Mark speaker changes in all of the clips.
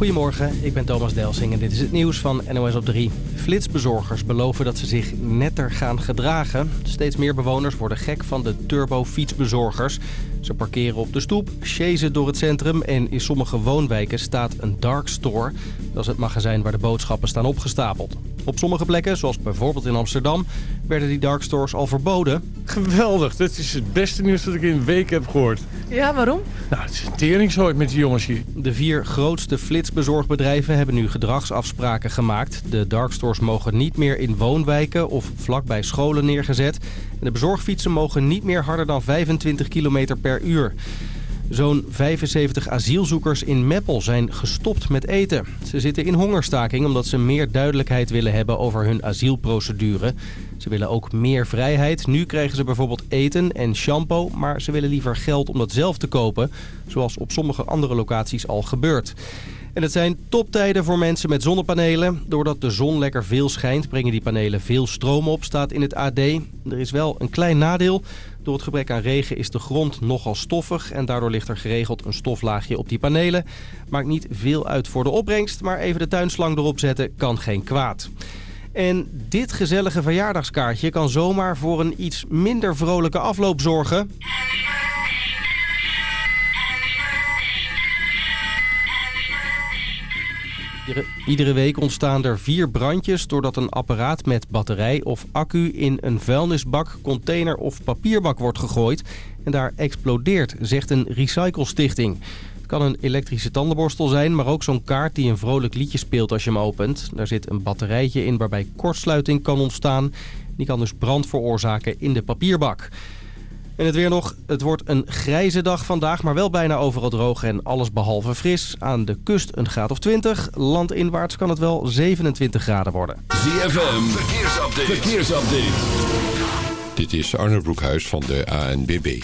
Speaker 1: Goedemorgen, ik ben Thomas Delsing en dit is het nieuws van NOS op 3. Flitsbezorgers beloven dat ze zich netter gaan gedragen. Steeds meer bewoners worden gek van de turbo-fietsbezorgers. Ze parkeren op de stoep, chasen door het centrum en in sommige woonwijken staat een dark store. Dat is het magazijn waar de boodschappen staan opgestapeld. Op sommige plekken, zoals bijvoorbeeld in Amsterdam, werden die dark stores al verboden.
Speaker 2: Geweldig, dit is het beste nieuws dat ik in een week heb gehoord.
Speaker 3: Ja, waarom?
Speaker 2: Nou, het is een teringzooi met die jongens hier.
Speaker 1: De vier grootste flitsbezorgbedrijven hebben nu gedragsafspraken gemaakt. De dark stores mogen niet meer in woonwijken of vlakbij scholen neergezet. En de bezorgfietsen mogen niet meer harder dan 25 km per uur. Zo'n 75 asielzoekers in Meppel zijn gestopt met eten. Ze zitten in hongerstaking omdat ze meer duidelijkheid willen hebben over hun asielprocedure. Ze willen ook meer vrijheid. Nu krijgen ze bijvoorbeeld eten en shampoo, maar ze willen liever geld om dat zelf te kopen. Zoals op sommige andere locaties al gebeurt. En het zijn toptijden voor mensen met zonnepanelen. Doordat de zon lekker veel schijnt, brengen die panelen veel stroom op, staat in het AD. Er is wel een klein nadeel. Door het gebrek aan regen is de grond nogal stoffig en daardoor ligt er geregeld een stoflaagje op die panelen. Maakt niet veel uit voor de opbrengst, maar even de tuinslang erop zetten kan geen kwaad. En dit gezellige verjaardagskaartje kan zomaar voor een iets minder vrolijke afloop zorgen. Iedere, week ontstaan er vier brandjes doordat een apparaat met batterij of accu in een vuilnisbak, container of papierbak wordt gegooid. En daar explodeert, zegt een recyclestichting. Het kan een elektrische tandenborstel zijn, maar ook zo'n kaart die een vrolijk liedje speelt als je hem opent. Daar zit een batterijtje in waarbij kortsluiting kan ontstaan. Die kan dus brand veroorzaken in de papierbak. En het weer nog. Het wordt een grijze dag vandaag, maar wel bijna overal droog en alles behalve fris. Aan de kust een graad of 20. Landinwaarts kan het wel 27 graden worden.
Speaker 4: ZFM, verkeersupdate. verkeersupdate.
Speaker 5: Dit is Arne Broekhuis van de ANBB.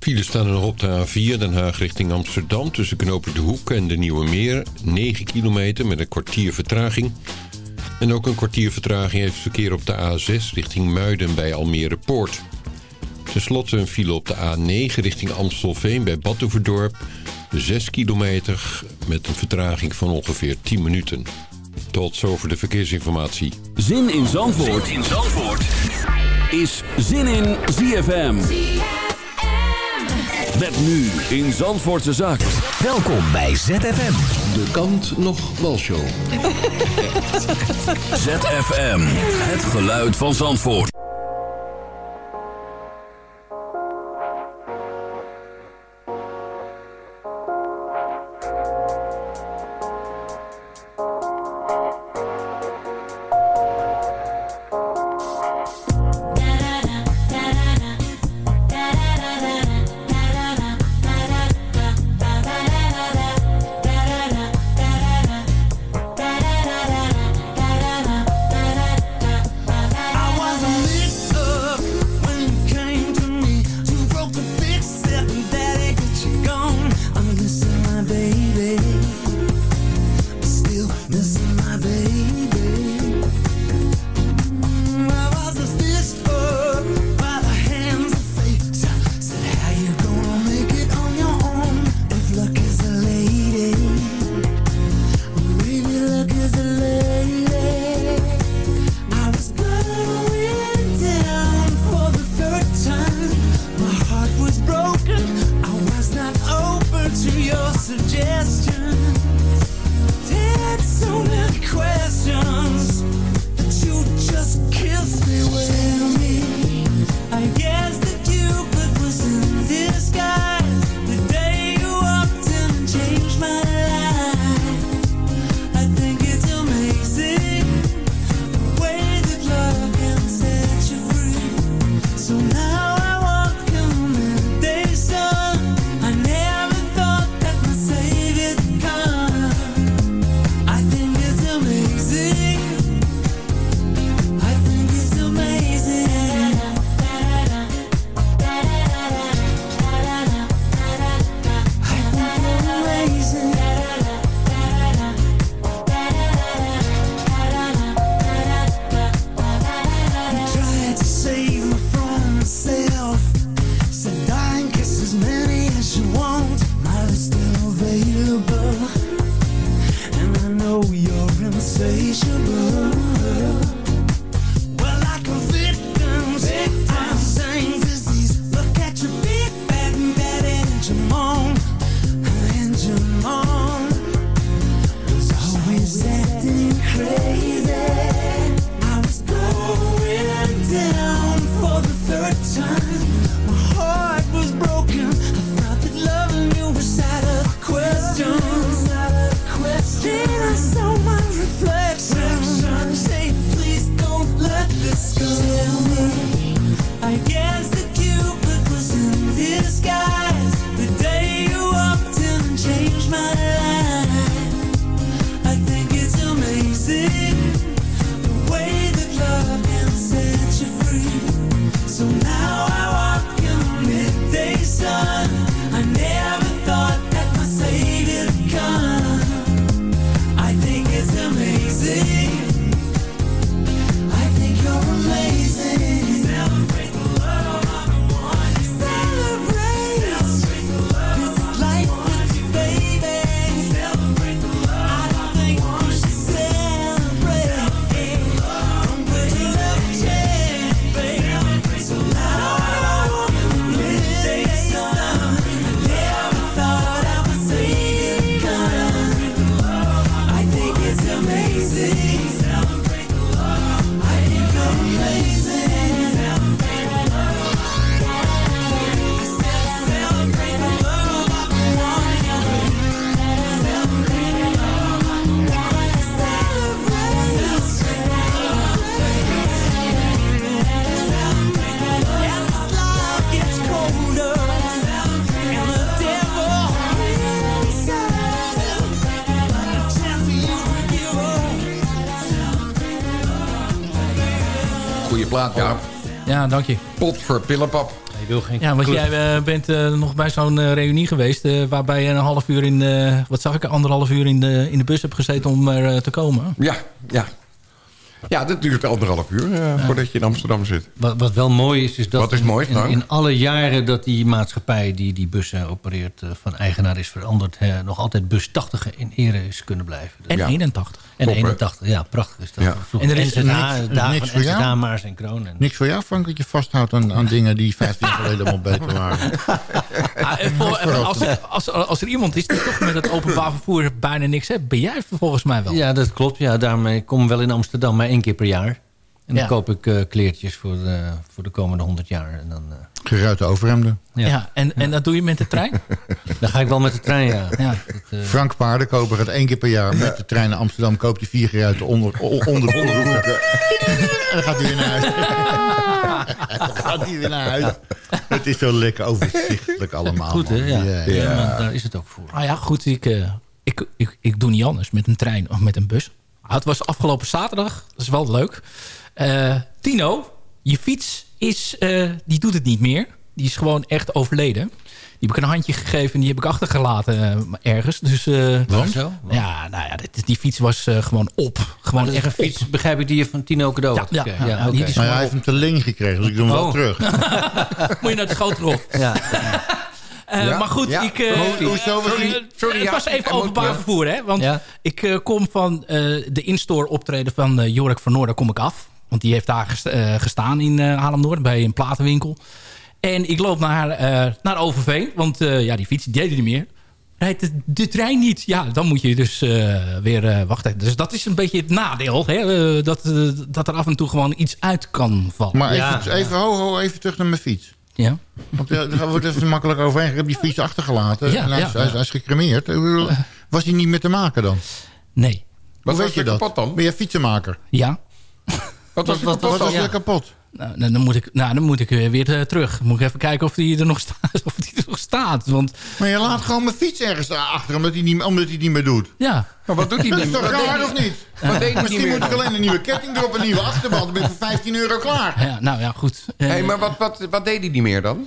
Speaker 5: Files staan er nog op de A4 Den Haag richting Amsterdam... tussen Knopen de Hoek en de Nieuwe Meer. 9 kilometer met een kwartier vertraging. En ook een kwartier vertraging heeft verkeer op de A6 richting Muiden bij Almere Poort... Ten slotte een file op de A9 richting Amstelveen bij Badhoevedorp. 6 kilometer met een vertraging van ongeveer 10 minuten. Tot zover de verkeersinformatie.
Speaker 4: Zin in Zandvoort, zin in Zandvoort. is Zin in ZFM. Met nu in Zandvoortse Zaken.
Speaker 6: Welkom bij ZFM.
Speaker 7: De kant nog walshow.
Speaker 4: ZFM, het geluid van Zandvoort.
Speaker 8: Ja,
Speaker 9: dank je.
Speaker 8: Pot voor pillenpap.
Speaker 1: Je wil geen
Speaker 9: Ja, want
Speaker 1: club.
Speaker 9: jij eh, bent eh, nog bij zo'n eh, reunie geweest... eh, waarbij je een half uur in... eh, wat zag ik? Anderhalf uur in de, in de bus hebt gezeten om er eh, te komen.
Speaker 8: Ja, ja. Ja, dat duurt anderhalf uur eh, voordat je in Amsterdam zit.
Speaker 10: Wat, wat wel mooi is, is dat
Speaker 8: Wat is mooi,
Speaker 10: in, in alle jaren dat die maatschappij die die bussen opereert eh, van eigenaar is veranderd, nog altijd bus 80 in ere is kunnen blijven.
Speaker 9: En
Speaker 8: Ja.
Speaker 9: 81.
Speaker 10: en
Speaker 8: top, hè?
Speaker 10: 81, ja, prachtig is dat.
Speaker 8: Ja.
Speaker 9: En er is
Speaker 10: NZH,
Speaker 11: niks-
Speaker 10: dagen
Speaker 11: niks voor jou?
Speaker 10: Maars en Kroon. En,
Speaker 11: Niks voor jou, Frank, dat je vasthoudt aan, aan dingen die 15 jaar geleden allemaal beter waren.
Speaker 9: Ah, en voor- en als, er, als, als er iemand is die toch met het openbaar vervoer bijna niks heeft... ben jij volgens mij wel.
Speaker 10: ja, dat klopt. Ja, daarmee kom ik wel in Amsterdam, maar één keer per jaar. En dan
Speaker 9: Ja.
Speaker 10: koop ik eh, kleertjes voor de, voor de komende 100 jaar. En dan, eh,
Speaker 11: Geruite overhemden.
Speaker 10: ja.
Speaker 9: Ja, en, en dat doe je met de trein?
Speaker 10: dan ga ik wel met de trein, ja.
Speaker 9: Ja.
Speaker 10: Dat, eh,
Speaker 11: Frank Paardenkoper gaat één keer per jaar met de trein naar Amsterdam... koopt hij vier geruite onder, onder, onderbroeken. En dan gaat hij weer naar huis. dan gaat hij weer naar huis. Het is zo lekker overzichtelijk allemaal.
Speaker 10: goed, hè? Ja.
Speaker 11: Ja,
Speaker 10: Ja,
Speaker 11: ja.
Speaker 10: maar daar is het ook voor.
Speaker 9: Nou ja, goed, ik, eh, ik, ik, ik doe niet anders met een trein of met een bus. Ah, het was afgelopen zaterdag, dat is wel leuk. Eh, Tino, je fiets is, eh, die doet het niet meer. Die is gewoon echt overleden. Die heb ik een handje gegeven en die heb ik achtergelaten eh, ergens. Dus, eh,
Speaker 10: Want? Zo?
Speaker 9: Ja, nou ja, dit- die fiets was eh, gewoon op. Gewoon echt
Speaker 10: een fiets, begrijp ik, die je van Tino cadeau
Speaker 9: Ja,
Speaker 10: had
Speaker 9: ja, ja, die
Speaker 11: hij heeft hem te leen gekregen, dus ik doe hem wel
Speaker 10: Oh.
Speaker 11: terug.
Speaker 9: Moet je naar de schooltrof.
Speaker 10: Ja.
Speaker 9: Eh,
Speaker 8: Ja,
Speaker 9: Maar goed,
Speaker 8: ja.
Speaker 9: ik... eh, sorry,
Speaker 8: Sorry,
Speaker 9: het
Speaker 8: ja.
Speaker 9: was even openbaar
Speaker 8: ja.
Speaker 9: vervoer, hè? Want
Speaker 10: Ja.
Speaker 9: ik eh, kom van eh, de in-store optreden van eh, Jorik van Noorden kom ik af. Want die heeft daar gest- eh, gestaan in Haarlem-Noord bij een platenwinkel. En ik loop naar, eh, naar Overveen, want eh, ja, die fiets die deed er niet meer. Rijdt de, de trein niet, ja, dan moet je dus eh, weer eh, wachten. Dus dat is een beetje het nadeel, hè? dat, dat er af en toe gewoon iets uit kan vallen.
Speaker 11: Maar
Speaker 10: Ja,
Speaker 11: even, even, ho, ho, even terug naar mijn fiets.
Speaker 9: Ja?
Speaker 11: Want eh, daar wordt even makkelijk overheen. Ik heb die fiets achtergelaten.
Speaker 9: Ja,
Speaker 11: en hij,
Speaker 9: ja,
Speaker 11: is, hij, is,
Speaker 9: ja.
Speaker 11: hij is gecremeerd. Bedoel, Was hij niet meer te maken dan?
Speaker 9: Nee.
Speaker 11: Hoe
Speaker 8: was
Speaker 11: weet je dat?
Speaker 8: kapot dan?
Speaker 11: Ben je fietsenmaker?
Speaker 9: Ja?
Speaker 8: Wat was
Speaker 11: Wat was er kapot?
Speaker 9: Nou, dan, moet ik, nou, dan moet ik weer, eh, terug. Moet ik even kijken of die er nog staat. Of die er nog staat. Want
Speaker 11: Maar je laat gewoon mijn fiets ergens achter, omdat hij niet, omdat hij niet meer doet.
Speaker 9: ja,
Speaker 8: Maar wat doet hij
Speaker 11: Dat is
Speaker 8: niet?
Speaker 11: toch raar, of niet?
Speaker 8: Wat deed hij niet
Speaker 11: Misschien
Speaker 8: meer
Speaker 11: moet ik alleen een nieuwe ketting erop, een nieuwe achterband. Dan ben ik voor 15 euro klaar.
Speaker 9: ja, nou ja, goed. Eh,
Speaker 8: Hey, maar wat, wat, wat deed hij niet meer dan?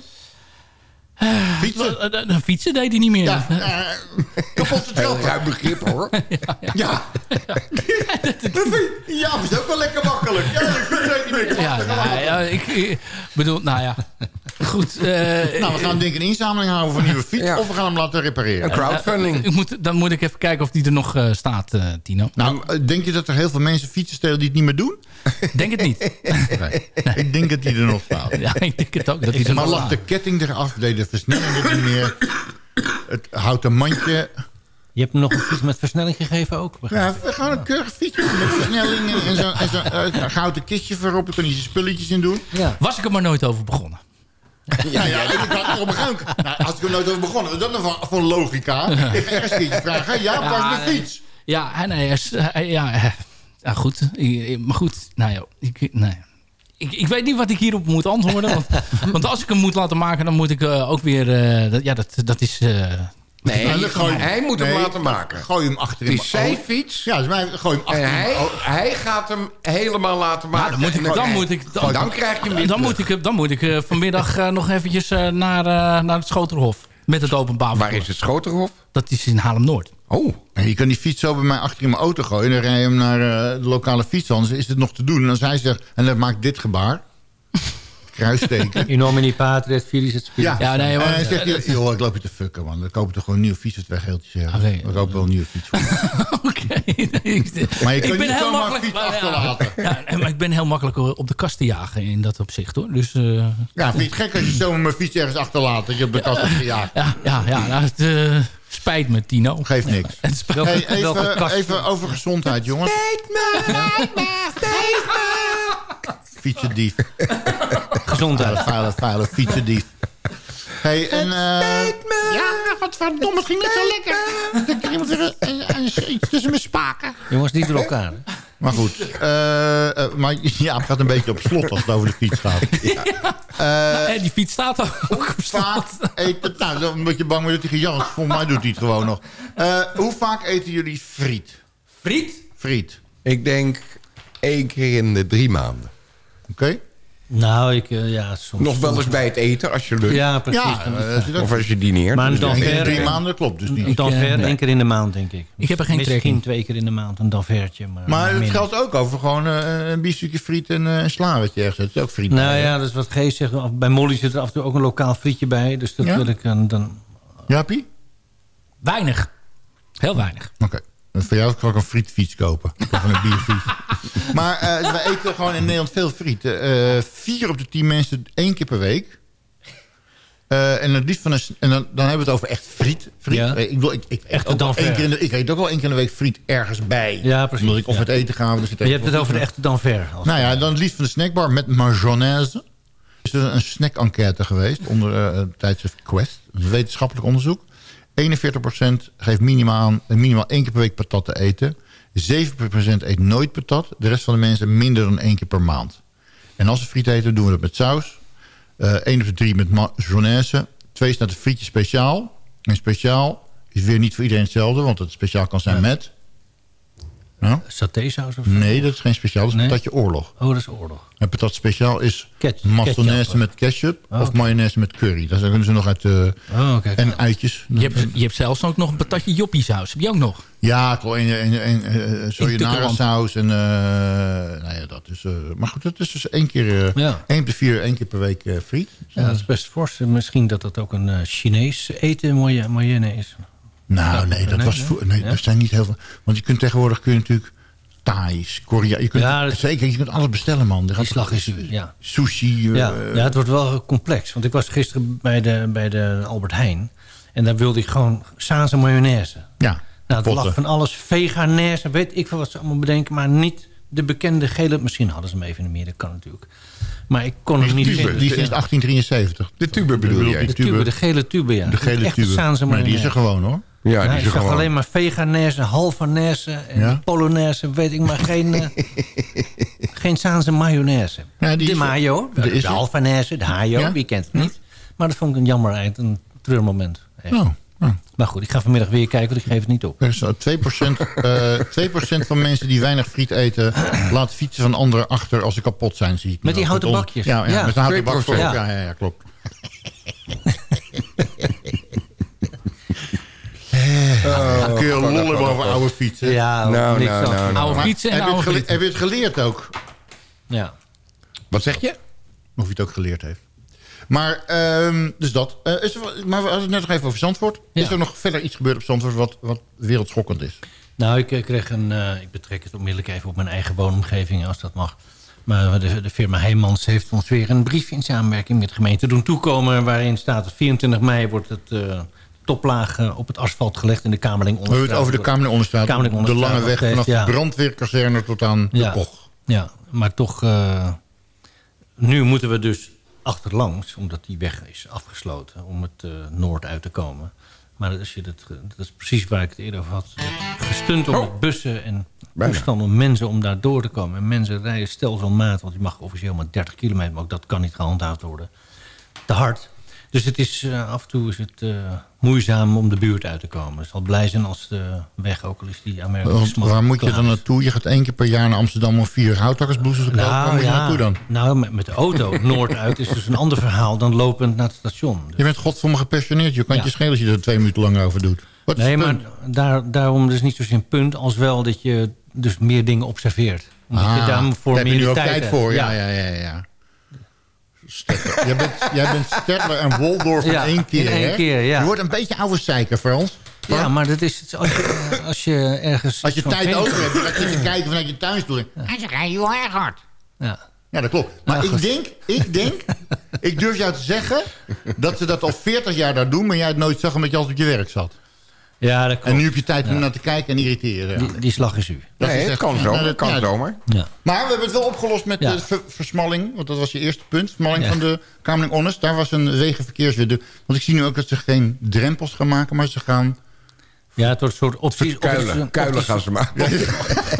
Speaker 11: Fietsen?
Speaker 9: eh, eh, fietsen deed hij niet meer.
Speaker 11: Ja, eh, kapotte trappen.
Speaker 8: ruim begrip hoor.
Speaker 11: Ja. Ja, dat is ook wel lekker makkelijk. Ja, ik weet niet meer.
Speaker 9: Ja, ja, ik, ik bedoel, nou ja. Goed. eh,
Speaker 11: Nou, we gaan denk ik een inzameling houden voor een nieuwe fiets.
Speaker 8: Ja.
Speaker 11: Of we gaan hem laten repareren.
Speaker 8: Een crowdfunding.
Speaker 9: ik moet, dan moet ik even kijken of die er nog eh, staat, eh, Tino.
Speaker 11: Nou, eh, denk je dat er heel veel mensen fietsen stelen die het niet meer doen?
Speaker 9: Denk het niet.
Speaker 11: Nee. Ik denk dat die er nog staat.
Speaker 9: ja, ik denk het ook. Dat die er
Speaker 11: Maar
Speaker 9: nog
Speaker 11: lag de ketting eraf, deed de versnelling er niet meer. Het houten mandje.
Speaker 10: Je hebt hem nog een fiets met versnelling gegeven ook.
Speaker 11: Ja, we gaan een keurig fietsje met versnellingen en zo'n en zo, eh, een houten kistje voorop. Daar kun je je spulletjes in doen.
Speaker 10: Ja.
Speaker 9: Was ik er maar nooit over begonnen.
Speaker 11: Ja, ja, ik had er op een gegeven moment... Nou, als ik er nooit over begonnen, dat voor, voor logica? Ik ga eerst vragen. Ja, waar is mijn fiets?
Speaker 9: Ja, en hij is... hij- ja, eh, ja, goed. Maar goed, nou ja. Ik, nee. ik, ik weet niet wat ik hierop moet antwoorden. Want, want als ik hem moet laten maken, dan moet ik eh, ook weer... eh, dat, ja, dat, dat is... eh,
Speaker 8: Nee,
Speaker 11: Nou, gooi-
Speaker 8: hij moet hem
Speaker 11: nee,
Speaker 8: laten maken.
Speaker 11: Gooi hem achter in
Speaker 8: Het is
Speaker 11: mijn
Speaker 8: zijn fiets.
Speaker 11: Ja, dus mij, gooi hem achter
Speaker 8: En
Speaker 11: in mijn
Speaker 8: hij, gaat hem helemaal laten maken.
Speaker 9: dan moet ik... Dan, moet ik
Speaker 8: dan, dan krijg je hem weer
Speaker 9: dan, moet ik, dan moet ik vanmiddag eh, nog eventjes eh, naar, eh, naar het Schoterhof. Met het openbaar
Speaker 8: Waar is het Schoterhof?
Speaker 9: Dat is in Haarlem-Noord.
Speaker 8: Oh,
Speaker 11: En je kan die fiets zo bij mij achter in mijn auto gooien. En dan rij je hem naar eh, de lokale fietshandel. Is het nog te doen? En als hij zegt, en dan maakt dit gebaar. Kruisteken.
Speaker 10: In nomine patria, filis et spiritus.
Speaker 11: Ja,
Speaker 9: Ja, nee, maar-
Speaker 11: en dan zeg je, joh, ik loop je te fucken, man. Dan kopen toch gewoon nieuwe fiets, het weggeeltje zeggen.
Speaker 9: Oké.
Speaker 11: We kopen wel een nieuwe fiets.
Speaker 9: Oké. Ik-
Speaker 11: Maar je
Speaker 9: ben
Speaker 11: niet
Speaker 9: heel
Speaker 11: zomaar
Speaker 9: makkelijk-
Speaker 11: fiets
Speaker 9: ja.
Speaker 11: achterlaten.
Speaker 9: Ja, maar ik ben heel makkelijk op de kast te jagen in dat opzicht hoor. Dus eh,
Speaker 11: Ja, vind je het gek als je zomaar mijn fiets ergens achterlaat? Dat je op de kast hebt gejaagd.
Speaker 9: ja, ja, ja nou, het eh, spijt me Tino.
Speaker 11: Geeft niks.
Speaker 9: Het spijt
Speaker 10: Welke-
Speaker 11: Hey,
Speaker 10: welke
Speaker 11: even,
Speaker 10: kast?
Speaker 11: even over gezondheid, jongens. Fietsendief.
Speaker 10: Gezondheid.
Speaker 11: Vuile, vuile, fietsendief. Hey, en... eh ja, wat verdomme, het ging net zo lekker. Ik kreeg weer een- een- iets tussen mijn spaken.
Speaker 10: Jongens, niet door elkaar.
Speaker 11: Maar goed, eh, eh, maar ja, het gaat een beetje op slot als het over de fiets gaat.
Speaker 9: En die fiets staat ook op slot.
Speaker 11: eten, nou, dan ben je bang dat hij gejast. Volgens mij doet hij het gewoon nog. Eh, hoe vaak eten jullie friet?
Speaker 9: Friet?
Speaker 11: Friet,
Speaker 8: ik denk één keer in de drie maanden.
Speaker 11: oké?
Speaker 10: Nou, ik, eh, ja, soms.
Speaker 8: Nog wel eens bij het eten, als je luncht.
Speaker 10: Ja, precies.
Speaker 11: Ja, eh,
Speaker 8: Of als je dineert.
Speaker 10: Maar een
Speaker 8: Dus
Speaker 11: drie maanden klopt dus niet.
Speaker 10: een danver
Speaker 9: nee.
Speaker 10: één keer in de maand, denk ik.
Speaker 9: Ik heb er geen
Speaker 10: Misschien
Speaker 9: trek
Speaker 10: twee keer in de maand, een danvertje. Maar,
Speaker 11: Maar het geldt ook over gewoon eh, een biefstukje friet en eh, een sla wat je ergens. Dat is ook friet.
Speaker 10: Nou ja, dat is wat Gees zegt. Bij Molly zit er af en toe ook een lokaal frietje bij. Dus dat
Speaker 11: Ja?
Speaker 10: wil ik dan... dan?
Speaker 9: Weinig. Heel weinig.
Speaker 11: Oké. Voor jou kan ik een frietfiets kopen. Of een bierfiets. maar eh we eten gewoon in Nederland veel friet. Eh, vier op de tien mensen één keer per week. Eh, en het liefst van een, en dan, dan hebben we het over echt friet. friet.
Speaker 10: Ja.
Speaker 11: Ik, ik, eet ook wel
Speaker 10: danver.
Speaker 11: één keer in de, ik eet ook wel één keer in de week friet ergens bij.
Speaker 10: Ja, precies,
Speaker 11: Omdat ik of
Speaker 10: ja.
Speaker 11: met eten gaan. Dus
Speaker 10: maar je hebt het over de echte danver.
Speaker 11: Nou ja, dan het liefst van de snackbar met mayonaise. Er is er een snack-enquête geweest onder het tijdschrift Quest. Een wetenschappelijk onderzoek. 41% geeft minimaal, eh, minimaal één keer per week patat te eten. 7% eet nooit patat. De rest van de mensen minder dan één keer per maand. En als we friet eten, doen we dat met saus. Eh 1 op de 3 met mayonaise. 2 staat een frietje speciaal. En speciaal is weer niet voor iedereen hetzelfde. Want het speciaal kan zijn met... Nou?
Speaker 10: Satésaus of zo?
Speaker 11: Nee, dat is geen speciaal. Dat is
Speaker 10: Nee.
Speaker 11: patatje oorlog.
Speaker 10: Oh, dat is oorlog.
Speaker 11: En patat speciaal is
Speaker 10: Ketchup.
Speaker 11: mayonaise met ketchup
Speaker 10: Oh,
Speaker 11: of mayonaise met curry. Daar kunnen ze nog uit... eh,
Speaker 10: Oh,
Speaker 11: en uitjes.
Speaker 9: Je hebt, je hebt zelfs ook nog een patatje joppie saus. Heb je ook nog?
Speaker 11: Ja, klopt. En, en, en uh,
Speaker 9: tukkelamp.
Speaker 11: saus en... eh nou ja, dat is... eh, maar goed, dat is dus één keer... eh
Speaker 10: Ja.
Speaker 11: één op de vier, één keer per week eh, friet.
Speaker 10: Ja, dat is best fors. Misschien dat dat ook een eh, Chinees eten mayo- mayonaise is.
Speaker 11: Nou, nee, dat
Speaker 10: nee,
Speaker 11: was...
Speaker 10: nee. Ja?
Speaker 11: er zijn niet heel veel... Want je kunt tegenwoordig kun je natuurlijk... Thais, Korea... Je kunt,
Speaker 10: Ja, dat-
Speaker 11: Zeker, je kunt alles bestellen, man.
Speaker 10: Die
Speaker 11: gaat
Speaker 10: slag is... Ja.
Speaker 11: Sushi... eh,
Speaker 10: Ja, ja, het wordt wel complex. Want ik was gisteren bij de, bij de Albert Heijn. En daar wilde ik gewoon Saanse mayonaise.
Speaker 11: ja,
Speaker 10: Nou, er
Speaker 11: potten.
Speaker 10: lag van alles. Veganese, weet ik veel wat ze allemaal bedenken. Maar niet de bekende gele... Misschien hadden ze hem even in de meer, dat kan natuurlijk. Maar ik kon hem niet
Speaker 11: Die
Speaker 10: vinden.
Speaker 11: is sinds 1873.
Speaker 8: De tube bedoel
Speaker 11: Je?
Speaker 10: De tube, de gele tube, ja.
Speaker 11: De gele
Speaker 10: Echt
Speaker 11: tube. Nee, die is er gewoon, hoor.
Speaker 8: Ja, die
Speaker 10: ik zag
Speaker 8: gewoon.
Speaker 10: alleen maar veganese, halvanese en
Speaker 11: Ja?
Speaker 10: polonaise, weet ik maar geen, eh, geen Saanse mayonaise.
Speaker 11: Ja, die
Speaker 10: de mayo,
Speaker 11: De
Speaker 10: de, halvanese, de hayo,
Speaker 11: Ja?
Speaker 10: wie kent het niet. Maar dat vond ik een jammer eind, een treurmoment.
Speaker 11: Oh, oh.
Speaker 10: Maar goed, ik ga vanmiddag weer kijken, want ik geef het niet op.
Speaker 11: Er is zo 2%, eh 2% van mensen die weinig friet eten... laat fietsen van anderen achter als ze kapot zijn, zie ik.
Speaker 10: Met die houten bakjes.
Speaker 11: Ja, met een houten bak
Speaker 8: 2%.
Speaker 11: voor. Ja.
Speaker 10: Ja.
Speaker 11: Ja, ja, klopt. Oh, kun je lollen over oude fietsen.
Speaker 10: Ja,
Speaker 8: Nou,
Speaker 10: niks
Speaker 8: nou, nou, nou.
Speaker 9: Oude fietsen en
Speaker 11: heb, je het
Speaker 9: oude frieten.
Speaker 11: heb je het geleerd ook?
Speaker 10: Ja.
Speaker 8: Wat zeg je?
Speaker 11: Of je het ook geleerd heeft. Maar, ehm, dus dat. Eh, is er, maar we hadden het net nog even over Zandvoort.
Speaker 10: Ja.
Speaker 11: Is er nog verder iets gebeurd op Zandvoort wat, wat wereldschokkend is?
Speaker 10: Nou, ik kreeg een... eh, ik betrek het onmiddellijk even op mijn eigen woonomgeving, als dat mag. Maar de, de firma Heijmans heeft ons weer een brief in samenwerking met de gemeente doen toekomen... waarin staat dat 24 mei wordt het eh, toplaag op het asfalt gelegd in de Kamerling
Speaker 11: We hebben het over de Kamerling Onderstraat.
Speaker 10: Kamerling
Speaker 11: De
Speaker 10: Onderstraat
Speaker 11: lange weg vanaf
Speaker 10: ja.
Speaker 11: de brandweerkazerne tot aan de
Speaker 10: Ja.
Speaker 11: Koch.
Speaker 10: Ja, maar toch... eh, nu moeten we dus achterlangs, omdat die weg is afgesloten... om het eh, noord uit te komen. Maar als je dat, dat is precies waar ik het eerder over had. Gestunt om met bussen en toestanden om mensen om daar door te komen. En mensen rijden stelselmaat, want je mag officieel maar 30 kilometer... maar ook dat kan niet gehandhaafd worden. Te hard. Dus het is, eh, af en toe is het eh, moeizaam om de buurt uit te komen. Ik zal blij zijn als de weg, ook al is die
Speaker 11: Want
Speaker 10: smal,
Speaker 11: waar moet je dan naartoe? Je gaat één keer per jaar naar Amsterdam om vier houthakkersbloesjes te kopen. waar moet je naartoe dan?
Speaker 10: Nou, met, met de auto noord uit is dus een ander verhaal dan lopend naar het station. Dus-
Speaker 11: Je bent godverdomme gepassioneerd. Je kan
Speaker 10: Ja.
Speaker 11: je schelen als je er twee minuten lang over doet. Wat
Speaker 10: nee,
Speaker 11: het
Speaker 10: maar daar, daarom is niet zozeer een punt... als wel dat je dus meer dingen observeert. Omdat je
Speaker 11: Ah,
Speaker 10: daar
Speaker 11: daar heb je
Speaker 10: meer
Speaker 11: nu ook
Speaker 10: tijd
Speaker 11: voor. Ja, ja, ja. ja, Jij, bent, jij bent en Woldorf in
Speaker 10: Ja,
Speaker 11: één keer.
Speaker 10: in één
Speaker 11: hè?
Speaker 10: keer, ja.
Speaker 11: Je wordt een beetje oude zeiker, Frans.
Speaker 10: Ja, maar dat is het, als, je, als je ergens...
Speaker 11: Als je tijd over hebt, dan ga je even kijken vanuit je tuinstoel. En ze rijden heel erg hard.
Speaker 10: Ja.
Speaker 11: Ja, dat klopt. Maar
Speaker 10: Ja,
Speaker 11: ik
Speaker 10: goed.
Speaker 11: denk, ik denk, ik durf jou te zeggen... dat ze dat al 40 jaar daar doen... maar jij het nooit zag omdat je altijd op je werk zat.
Speaker 10: Ja, dat klopt.
Speaker 11: En nu heb je tijd om
Speaker 10: Ja.
Speaker 11: naar te kijken en irriteren.
Speaker 10: Die, die slag is u.
Speaker 11: Dat
Speaker 8: nee,
Speaker 11: is echt-
Speaker 8: kan zo.
Speaker 11: nou,
Speaker 8: Het kan
Speaker 11: ja,
Speaker 8: zomaar.
Speaker 10: Ja.
Speaker 11: Maar we hebben het wel opgelost met
Speaker 10: Ja.
Speaker 11: de ver- versmalling. Want dat was je eerste punt. Versmalling
Speaker 10: Ja.
Speaker 11: van de Kamerling Honest. Daar was een wegenverkeerswet. Want ik zie nu ook dat ze geen drempels gaan maken. Maar ze gaan...
Speaker 10: ja, het wordt een soort opties...
Speaker 8: Kuilen,
Speaker 10: opties-
Speaker 8: kuilen gaan ze maken.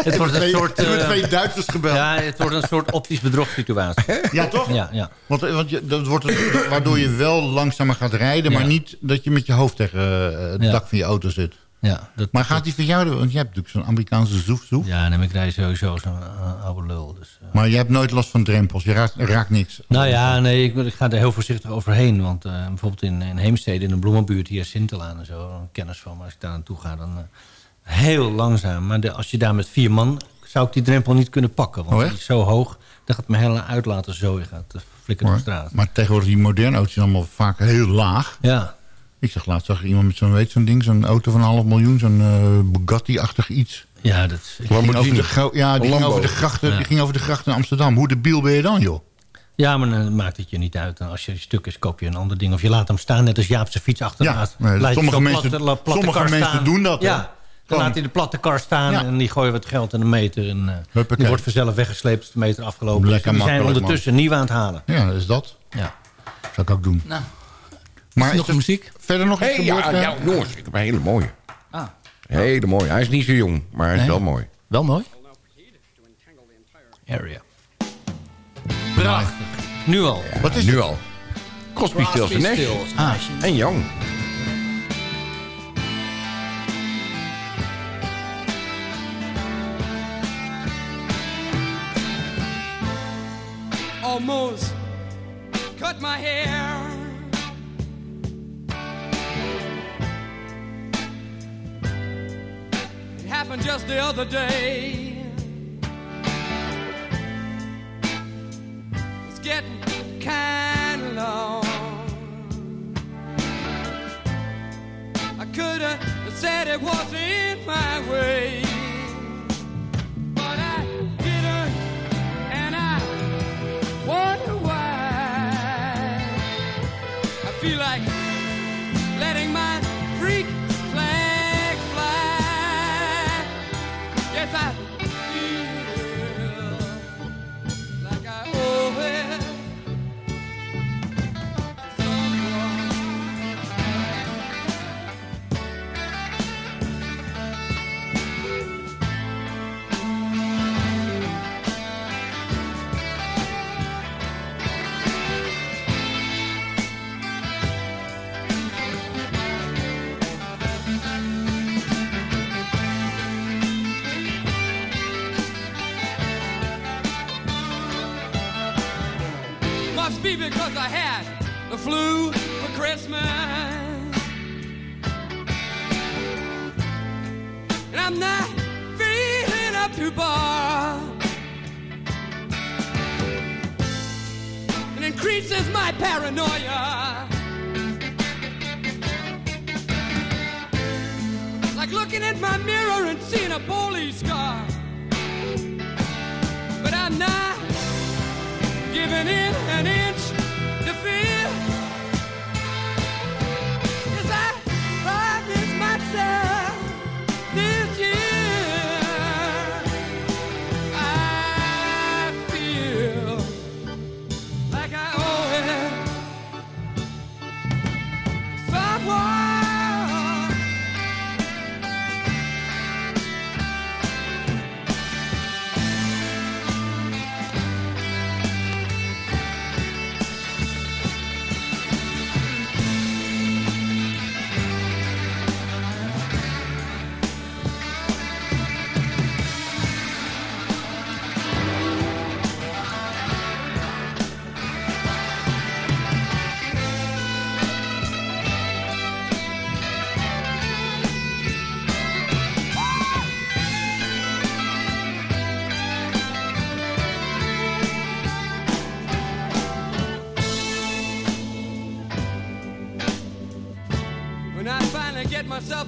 Speaker 10: Het wordt een soort...
Speaker 11: hebben
Speaker 10: eh,
Speaker 11: twee Duitsers gebeld. Ja,
Speaker 10: ja, het wordt een soort optisch bedrogssituatie.
Speaker 11: toch?
Speaker 10: Ja, ja.
Speaker 11: Want, want je, dat wordt het, waardoor je wel langzamer gaat rijden... maar
Speaker 10: Ja.
Speaker 11: niet dat je met je hoofd tegen eh, het
Speaker 10: Ja.
Speaker 11: dak van je auto zit.
Speaker 10: Ja dat,
Speaker 11: Maar gaat die van jou... Want jij hebt natuurlijk zo'n Amerikaanse zoef-zoef.
Speaker 10: Ja, nee, maar ik rij sowieso zo'n eh, oude lul. Dus, eh.
Speaker 11: Maar je hebt nooit last van drempels. Je raakt, raakt niks.
Speaker 10: Nou ja, nee, ik, ik ga er heel voorzichtig overheen. Want eh, bijvoorbeeld in, in Heemstede, in de bloemenbuurt hier, Sintelaan en zo, een kennis van me. Als ik daar naartoe ga, dan heel langzaam. Maar de, als je daar met vier man, zou ik die drempel niet kunnen pakken. Want
Speaker 11: Oh,
Speaker 10: die is zo hoog, dat gaat mijn hele uitlaten zo. Je gaat flikken door de straat.
Speaker 11: Maar tegenwoordig die moderne auto's zijn allemaal vaak heel laag.
Speaker 10: Ja,
Speaker 11: Ik zag laatst zag ik iemand met zo'n weet zo'n ding, zo'n auto van een half miljoen, zo'n eh, Bugatti-achtig iets.
Speaker 10: ja, dat
Speaker 11: ging over de, ja, die ging over de grachten,
Speaker 10: Ja.
Speaker 11: die ging over de grachten in Amsterdam. Hoe debiel ben je dan, joh?
Speaker 10: Ja, maar dan maakt het je niet uit. En als je stuk is, koop je een ander ding. Of je laat hem staan, net als Jaap zijn fiets achterlaat.
Speaker 11: Ja, nee, sommige mensen-
Speaker 10: platte- platte
Speaker 11: sommige
Speaker 10: kar
Speaker 11: mensen
Speaker 10: staan.
Speaker 11: doen dat, hè?
Speaker 10: Ja, dan
Speaker 11: Gewoon.
Speaker 10: laat hij de platte kar staan
Speaker 11: Ja.
Speaker 10: en die gooien wat geld in een meter. En, eh, die wordt vanzelf weggesleept als de meter afgelopen is. Die zijn ondertussen nieuw aan het halen.
Speaker 11: Ja, dat is dat.
Speaker 10: Ja.
Speaker 11: Zou ik ook doen.
Speaker 9: Nou,
Speaker 11: maar
Speaker 9: nog muziek?
Speaker 11: verder nog iets
Speaker 8: Hey, ja,
Speaker 11: gebeurd?
Speaker 8: ja,
Speaker 11: eh?
Speaker 8: jongens, ik heb een hele mooie.
Speaker 9: Ah,
Speaker 8: Hele mooie. Hij is niet zo jong, maar hij is
Speaker 9: Nee.
Speaker 8: wel mooi.
Speaker 9: wel mooi. Area. Prachtig.
Speaker 10: Nu al.
Speaker 11: Wat is
Speaker 8: nu
Speaker 11: het?
Speaker 8: al. Crosby, Stills en Nash.
Speaker 9: Ah,
Speaker 8: En Young.
Speaker 3: almost cut my hair. Happened just the other day. It's getting kind of long. I could have said it wasn't my Christmas. And I'm not feeling up to bar. In increases my paranoia. Like looking at my mirror and seeing a police car.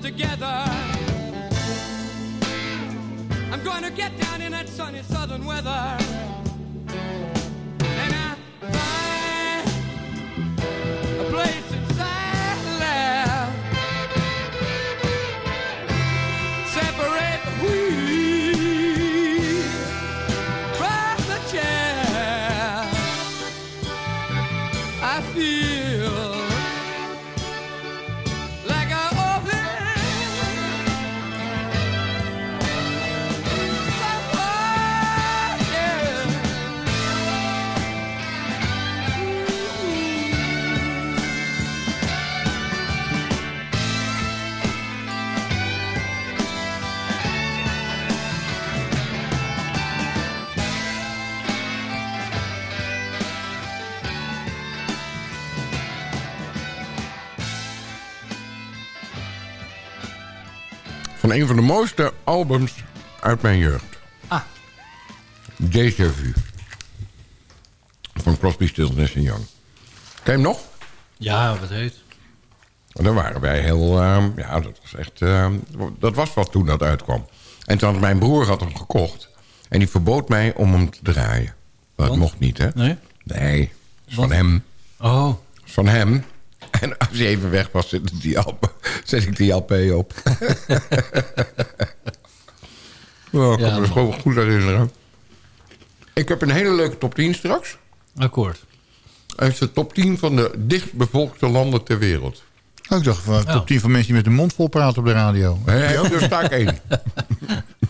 Speaker 3: Together,
Speaker 8: Van een van de mooiste albums uit mijn jeugd.
Speaker 9: Ah.
Speaker 8: Déjà Vu. Van Crosby, Stills, Nash Young. Ken je hem nog?
Speaker 10: Ja, wat heet.
Speaker 8: En daar waren wij heel... ehm, ja, dat was echt... ehm, dat was wat toen dat uitkwam. En toen had mijn broer had hem gekocht. En die verbood mij om hem te draaien. Dat mocht niet, hè?
Speaker 10: Nee?
Speaker 8: Nee, is van hem.
Speaker 10: Oh.
Speaker 8: Is van hem. En als hij even weg was, zet, die LP, zet ik die LP op. ik
Speaker 10: Ja,
Speaker 8: kan me
Speaker 10: man.
Speaker 8: gewoon goed herinneren. Ik heb een hele leuke top 10 straks.
Speaker 10: Akkoord.
Speaker 8: Het is de top 10 van de dichtbevolkte landen ter wereld.
Speaker 11: Oh, ik dacht van
Speaker 10: Oh.
Speaker 11: top 10 van mensen die met de mond vol praten op de radio.
Speaker 8: Hè, Daar sta ik één.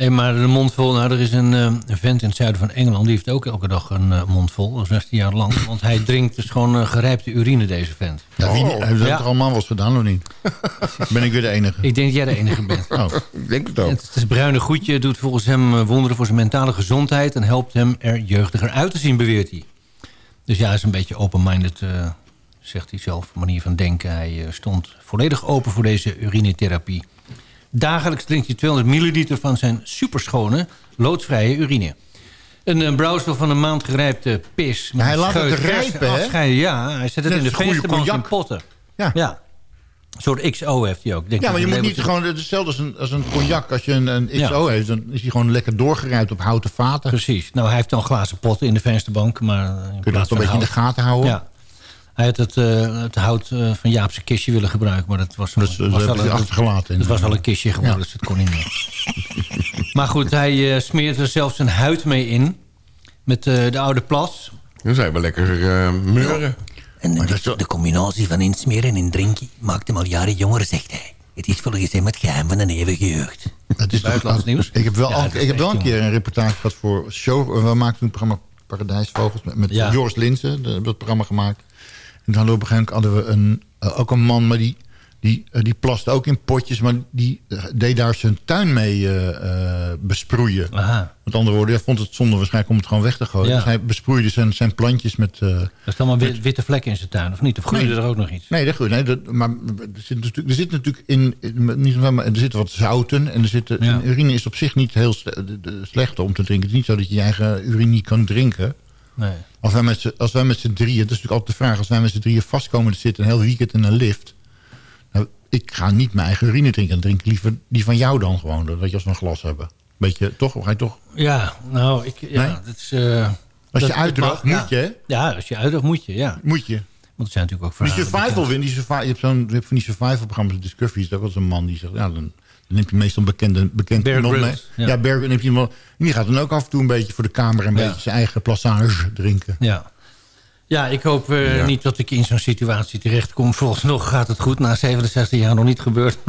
Speaker 10: Hey, maar de mond vol, nou, er is een, eh, een vent in het zuiden van Engeland... die heeft ook elke dag een eh, mond vol, al 16 jaar lang. Want hij drinkt dus gewoon eh, gerijpte urine, deze vent.
Speaker 11: Ja, wie,
Speaker 8: Oh.
Speaker 11: hebben ze dat
Speaker 10: Ja.
Speaker 11: toch allemaal wel eens gedaan of niet? ben ik weer de enige?
Speaker 10: Ik denk dat jij de enige bent.
Speaker 11: Oh.
Speaker 8: Ik denk het ook.
Speaker 10: Het, het bruine goedje doet volgens hem wonderen voor zijn mentale gezondheid... en helpt hem er jeugdiger uit te zien, beweert hij. Dus ja, hij is een beetje open-minded, eh, zegt hij zelf. Manier van denken. Hij stond volledig open voor deze urinetherapie. Dagelijks drinkt hij 200 milliliter van zijn superschone, loodvrije urine. Een eh, brouwsel van een maand gerijpte pis.
Speaker 11: Hij
Speaker 10: een
Speaker 11: laat het rijpen, hè?
Speaker 10: Ja, hij zet het in de vensterbank in potten.
Speaker 11: Ja.
Speaker 10: Ja. Een soort XO heeft hij ook. Denk
Speaker 11: Ja, maar je moet niet gewoon... Hetzelfde als een, als een cognac. Als je een, een
Speaker 10: Ja.
Speaker 11: XO heeft, dan is hij gewoon lekker doorgeruimd op houten vaten.
Speaker 10: Precies. Nou, hij heeft dan glazen potten in de vensterbank. Maar in
Speaker 11: Kun je dat een beetje in de gaten houden?
Speaker 10: Ja. Hij had het, eh, het hout eh, van Jaapse kistje willen gebruiken. Maar dat was,
Speaker 11: Dat dat
Speaker 10: was
Speaker 11: hebben
Speaker 10: al, dat-
Speaker 11: achtergelaten.
Speaker 10: dat was al een kistje geworden,
Speaker 11: Ja.
Speaker 10: dus dat kon niet meer. maar goed, hij eh, smeert er zelfs zijn huid mee in. Met eh, de oude plas.
Speaker 8: Dan zijn we lekker eh meuren.
Speaker 12: En de, de combinatie van insmeren en drinken maakt hem al jaren jonger, zegt hij. Het is volgens hem het geheim van een eeuwige jeugd.
Speaker 11: Het is
Speaker 10: Buitenlands nieuws?
Speaker 11: Ik heb wel,
Speaker 10: Ja,
Speaker 11: al,
Speaker 10: dat
Speaker 11: ik heb wel een keer een reportage gehad voor show. We maakten toen het programma Paradijsvogels met, met
Speaker 10: Ja.
Speaker 11: Joris Linsen. Dat programma gemaakt. En we op een gegeven moment hadden we een, eh, ook een man, maar die, die, eh, die plaste ook in potjes. Maar die eh, deed daar zijn tuin mee eh, besproeien.
Speaker 10: Aha.
Speaker 11: Met andere woorden, hij vond het zonde waarschijnlijk om het gewoon weg te gooien.
Speaker 10: Ja.
Speaker 11: Dus hij besproeide zijn, zijn plantjes met...
Speaker 10: Er is allemaal wit- witte vlekken in zijn tuin, of niet? Of groeide
Speaker 11: Nee.
Speaker 10: er ook nog iets?
Speaker 11: Nee, dat goed. Nee, dat, maar er zit natuurlijk, er zit natuurlijk in, niet, zo, maar er zitten wat zouten en er zitten,
Speaker 10: Ja.
Speaker 11: urine is op zich niet heel slecht om te drinken. Het is niet zo dat je je eigen urine niet kan drinken.
Speaker 10: Nee.
Speaker 11: Als wij met z'n- als wij met z'n drieën, dat is natuurlijk altijd de vraag... als wij met z'n drieën vastkomen te zitten een heel weekend in een lift... Ik ga niet mijn eigen urine drinken. Dan drink ik liever die van jou dan gewoon. Dat je als een glas hebben. Beetje, toch? Ga je toch?
Speaker 10: Ja, nou, ik, ja,
Speaker 11: Nee?
Speaker 10: dat is... eh,
Speaker 11: Als
Speaker 10: dat-
Speaker 11: je
Speaker 10: dat mag,
Speaker 11: moet je, hè?
Speaker 10: Ja, als je uitdroogt, moet je, ja.
Speaker 11: Moet je.
Speaker 10: Want er zijn natuurlijk ook
Speaker 11: Die
Speaker 10: verhalen.
Speaker 11: survival win, die survival, je hebt, zo'n, je hebt van die survival programma's, Discovery wel eens een man die zegt, ja, dan, dan neemt hij meestal een bekende, bekend
Speaker 10: Bear. Grylls,
Speaker 11: Ja,
Speaker 10: ja.
Speaker 11: Bear, hij iemand, en die gaat dan ook af en toe een beetje voor de kamer een
Speaker 10: Ja.
Speaker 11: beetje zijn eigen plassage drinken.
Speaker 10: Ja. Ja, ik hoop eh,
Speaker 11: Ja.
Speaker 10: niet dat ik in zo'n situatie terechtkom. Volgens nog gaat het goed. Na 67 jaar nog niet gebeurd.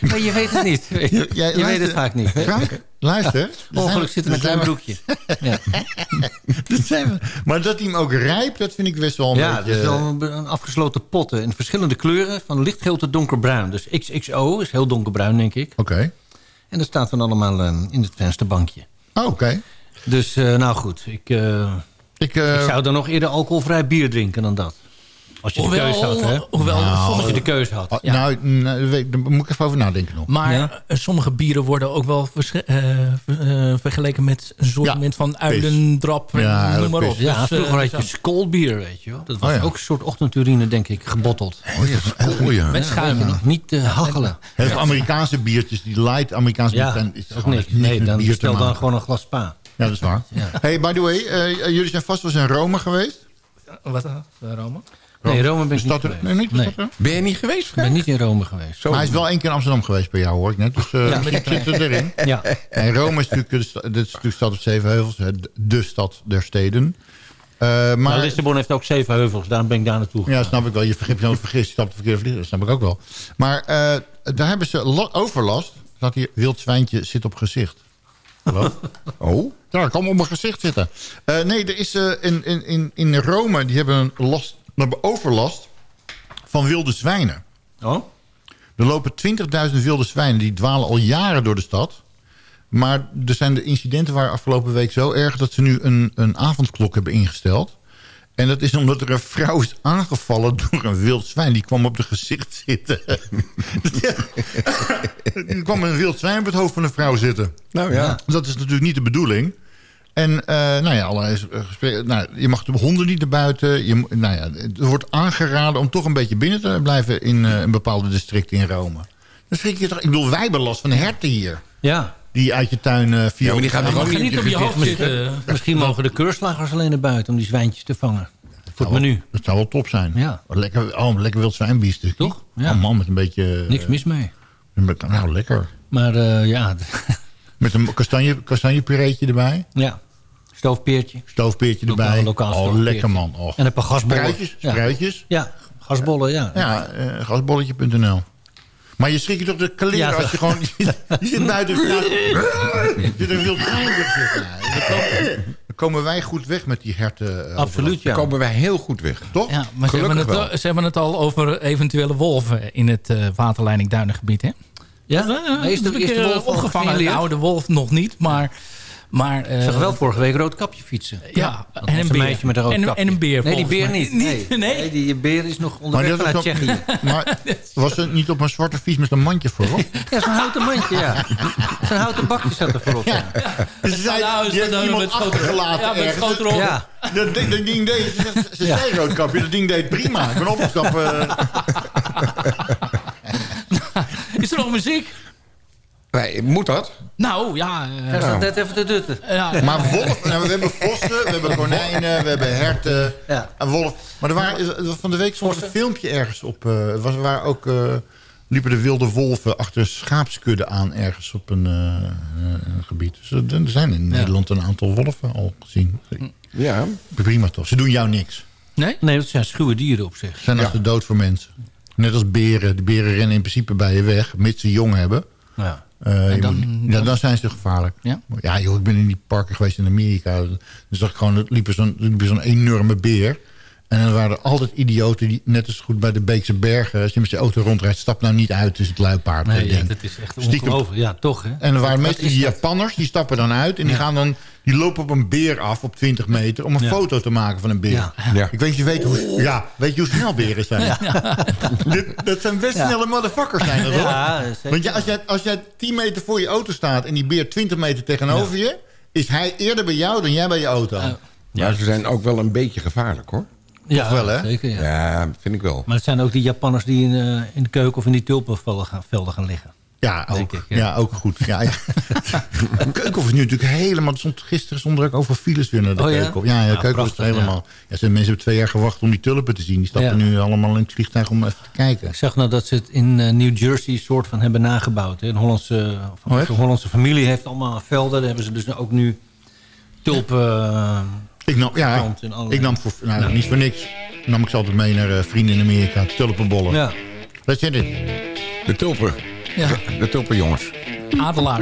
Speaker 10: maar je weet het niet. Je,
Speaker 11: jij-
Speaker 10: weet het vaak niet.
Speaker 11: Frank, luister. er
Speaker 10: Ongeluk zit in een klein broekje. Ja,
Speaker 11: zijn- maar dat hij hem ook rijpt, dat vind ik best wel een
Speaker 10: ja
Speaker 11: beetje...
Speaker 10: het is wel een, afgesloten potten in verschillende kleuren. Van lichtgeel tot donkerbruin. Dus XXO is heel donkerbruin, denk ik.
Speaker 11: Oké.
Speaker 10: En dat staat dan allemaal eh, in het vensterbankje.
Speaker 11: Oh, Oké.
Speaker 10: Dus eh, nou goed, ik, eh,
Speaker 11: Ik, eh,
Speaker 10: ik zou dan nog eerder alcoholvrij bier drinken dan dat. Als je
Speaker 9: Hoewel-
Speaker 10: de keuze had, hè?
Speaker 9: hoewel
Speaker 10: Als
Speaker 9: sommige-
Speaker 10: je de keuze had.
Speaker 11: oh, Nou, nou, weet- daar moet ik even over nadenken nog.
Speaker 9: Maar
Speaker 10: Ja.
Speaker 9: eh, sommige bieren worden ook wel eh, eh, vergeleken met een soort
Speaker 11: Ja,
Speaker 9: van uilendrap. en
Speaker 11: Ja,
Speaker 9: noem maar op.
Speaker 10: Ja,
Speaker 9: Dus,
Speaker 10: vroeger had je skoolbier, weet je wel. Dat was
Speaker 11: Oh ja.
Speaker 10: ook een soort ochtendurine, denk ik, gebotteld.
Speaker 11: Oh.
Speaker 9: Met schuim.
Speaker 10: Niet hachelen.
Speaker 11: Heel veel Amerikaanse biertjes, die light Amerikaanse zijn- is
Speaker 10: ook
Speaker 11: gewoon
Speaker 10: niks. Nee, dan
Speaker 11: bier te
Speaker 10: bestel dan gewoon een glas spa.
Speaker 11: Ja, dat is waar.
Speaker 10: Ja.
Speaker 11: Hey, by the way, eh, jullie zijn vast wel eens in Rome geweest?
Speaker 9: Wat, eh, Rome?
Speaker 10: Nee, Rome ben
Speaker 11: Is
Speaker 10: ik niet
Speaker 11: er?
Speaker 10: geweest.
Speaker 11: Nee, niet?
Speaker 10: Nee,
Speaker 11: er?
Speaker 8: Ben je niet geweest,
Speaker 10: ik ben niet in Rome geweest.
Speaker 11: Maar hij is wel één keer in Amsterdam geweest bij jou, hoor ik net. Dus eh
Speaker 10: Ja,
Speaker 11: misschien zit het erin.
Speaker 10: Ja,
Speaker 11: En Rome is natuurlijk, de sta- dit is natuurlijk stad op zeven heuvels. hè, de- stad der steden. Eh,
Speaker 10: maar
Speaker 11: maar,
Speaker 10: Lissabon heeft ook zeven heuvels. Daarom ben ik daar naartoe
Speaker 11: ja,
Speaker 10: gegaan.
Speaker 11: snap ik wel. Je vergeet je nooit vergist. Je stapt de verkeerde vliegen. Dat snap ik ook wel. Maar eh, daar hebben ze overlast. Dat hier wild zwijntje zit op gezicht. Hallo? Oh? Ja, ik kan op mijn gezicht zitten. Eh, nee, er is eh, in, in, in, in Rome... die hebben een last, een overlast van wilde zwijnen.
Speaker 10: Oh?
Speaker 11: Er lopen 20.000 wilde zwijnen. Die dwalen al jaren door de stad. Maar er zijn de incidenten waren afgelopen week zo erg... dat ze nu een, een avondklok hebben ingesteld. En dat is omdat er een vrouw is aangevallen door een wild zwijn. Die kwam op de gezicht zitten. er kwam een wild zwijn op het hoofd van een vrouw zitten.
Speaker 8: Nou ja.
Speaker 11: Dat is natuurlijk niet de bedoeling. En eh, nou ja, allerlei eh, gesprekken. Nou, je mag de honden niet naar buiten. Je, nou ja, er wordt aangeraden om toch een beetje binnen te blijven in eh, een bepaalde district in Rome. Dan schrik je toch. Ik bedoel, wij hebben last van herten hier.
Speaker 10: Ja.
Speaker 11: Die uit je tuin eh via.
Speaker 8: Ja, maar die ook niet
Speaker 9: op je hoofd zitten.
Speaker 10: Misschien mogen de keurslagers alleen naar buiten om die zwijntjes te vangen. Voor het menu.
Speaker 11: Dat zou wel top zijn.
Speaker 10: Ja.
Speaker 11: Lekker, oh, lekker wild zwijnbiefstuk.
Speaker 10: Toch? Ja.
Speaker 11: Oh man, met een beetje...
Speaker 10: Niks mis mee.
Speaker 11: Met, nou, lekker.
Speaker 10: Maar eh, ja,
Speaker 11: Met een kastanje, kastanjepureetje erbij.
Speaker 10: ja. Stoofpeertje.
Speaker 11: Stoofpeertje erbij.
Speaker 10: lokaal
Speaker 11: oh, lekker man.
Speaker 10: En een paar gasbollen.
Speaker 11: Spruitjes,
Speaker 10: Ja.
Speaker 11: spruitjes.
Speaker 10: Ja, gasbollen, ja.
Speaker 11: Ja, eh, gasbolletje.nl. Maar je schrik je toch de kleren
Speaker 10: Ja,
Speaker 11: als je gewoon... Je, zit buiten... Je zit een wild dan komen- dan komen wij goed weg met die herten. eh,
Speaker 10: Absoluut, ja.
Speaker 8: Komen wij heel goed weg.
Speaker 11: Toch?
Speaker 9: Ja, maar ze hebben,
Speaker 8: Gelukkig
Speaker 9: het,
Speaker 8: wel.
Speaker 9: ze hebben het al over eventuele wolven in het eh waterleiding Duinengebied. Hè?
Speaker 10: Ja?
Speaker 9: Ja,
Speaker 10: Maar is de, is de
Speaker 9: eh,
Speaker 10: wolf al
Speaker 9: opgevangen? de wolf nog niet, maar... maar
Speaker 10: Ik zag
Speaker 9: eh,
Speaker 10: wel vorige week rood kapje fietsen.
Speaker 9: Ja, en een beer.
Speaker 10: meisje met een rood
Speaker 9: En-
Speaker 10: kapje.
Speaker 9: en een beer,
Speaker 10: Nee, die beer
Speaker 9: mij.
Speaker 10: niet. Nee.
Speaker 9: Nee?
Speaker 10: Nee, die beer is nog onderweg vanuit
Speaker 11: ook-
Speaker 10: Tsjechië.
Speaker 11: maar was het niet op een zwarte fiets met een mandje voorop?
Speaker 10: Ja, zo'n houten mandje, ja. Zo'n houten bakje zat er voorop. Ja.
Speaker 11: Dus ze zei,
Speaker 9: Nou, is
Speaker 11: heeft
Speaker 9: nou
Speaker 11: iemand
Speaker 9: met grote-
Speaker 11: achtergelaten
Speaker 9: Ja, met grote rol.
Speaker 10: Ja.
Speaker 11: Dat, ding- deed, ze, ze
Speaker 10: Ja.
Speaker 11: zei roodkapje, dat ding deed prima. Ik ben opgestapt. eh,
Speaker 9: Is er nog muziek?
Speaker 8: Nee, moet dat?
Speaker 9: Nou, ja... eh,
Speaker 10: Hij zat net even te dutten.
Speaker 9: ja,
Speaker 11: maar wolf, nou, we hebben vossen, we hebben konijnen, we hebben herten
Speaker 10: Ja.
Speaker 11: en wolf. Maar er waren, van de week stond een filmpje ergens op. eh, er was, waar ook eh, liepen de wilde wolven achter een schaapskudde aan ergens op een, een gebied. Dus er er zijn in Nederland een aantal wolven al gezien.
Speaker 8: Ja.
Speaker 11: Prima toch, ze doen jou niks.
Speaker 9: nee?
Speaker 10: Nee, dat zijn schuwe dieren op zich.
Speaker 11: Ze zijn als de dood voor mensen. Net als beren. De beren rennen in principe bij je weg, mits ze jong hebben.
Speaker 10: Ja.
Speaker 11: Je
Speaker 9: dan-
Speaker 11: moet- ja, dan zijn ze gevaarlijk.
Speaker 9: Ja?
Speaker 11: Ja, joh, ik ben in die parken geweest in Amerika. Dus zag ik gewoon, liep er zo'n zo'n enorme beer. En dan waren er altijd idioten die net als goed bij de Beekse Bergen... als je met je auto rondrijdt, stap nou niet uit tussen het luipaard.
Speaker 10: Nee,
Speaker 11: en
Speaker 10: ja, dat is echt
Speaker 11: Stiekem-
Speaker 10: ongelooflijk. Ja, toch, hè?
Speaker 11: En er waren meestal
Speaker 10: is
Speaker 11: die
Speaker 10: dat?
Speaker 11: Japanners, die stappen dan uit... en die, gaan dan, die lopen op een beer af op 20 meter... om een
Speaker 10: Ja.
Speaker 11: foto te maken van een beer.
Speaker 10: Ja.
Speaker 8: Ja.
Speaker 11: Ik weet je weet hoe, ja, weet je hoe snel beren zijn. Dit- dat zijn best
Speaker 10: Ja.
Speaker 11: snelle motherfuckers zijn dat, hoor.
Speaker 10: Ja.
Speaker 11: Want ja, als, jij, als jij 10 meter voor je auto staat... en die beer 20 meter tegenover je... is hij eerder bij jou dan jij bij je auto.
Speaker 8: Maar ze zijn ook wel een beetje gevaarlijk, hoor.
Speaker 10: Ja,
Speaker 11: wel, hè?
Speaker 10: Zeker, ja.
Speaker 8: Ja, vind ik wel.
Speaker 10: Maar het zijn ook die Japanners die in, eh, in de keuken of in die tulpenvelden gaan, velden gaan liggen.
Speaker 11: Ja, ook,
Speaker 10: ik, ja.
Speaker 11: ja. ook goed. Ja, ja. Keukenhof is nu natuurlijk helemaal... Stond, gisteren stond er ook over files weer naar de
Speaker 10: Oh ja?
Speaker 11: Keukenhof. Ja, ja,
Speaker 10: prachtig,
Speaker 11: helemaal... Ja. zijn mensen hebben twee jaar gewacht om die tulpen te zien. Die stappen nu allemaal in het vliegtuig om even te kijken.
Speaker 10: Ik zag nou dat ze het in eh, New Jersey soort van hebben nagebouwd. Hè. Een Hollandse,
Speaker 11: Oh,
Speaker 10: Hollandse familie heeft allemaal velden. Daar hebben ze dus ook nu tulpen...
Speaker 11: Ik nam, ja, ik nam voor, nou, niet voor niks. Nam ik ze altijd mee naar eh, vrienden in Amerika. Tulpenbollen.
Speaker 10: Ja.
Speaker 11: Wat zit dit?
Speaker 8: De tulpen.
Speaker 13: Ja.
Speaker 8: De tulpenjongens.
Speaker 13: Adelaar.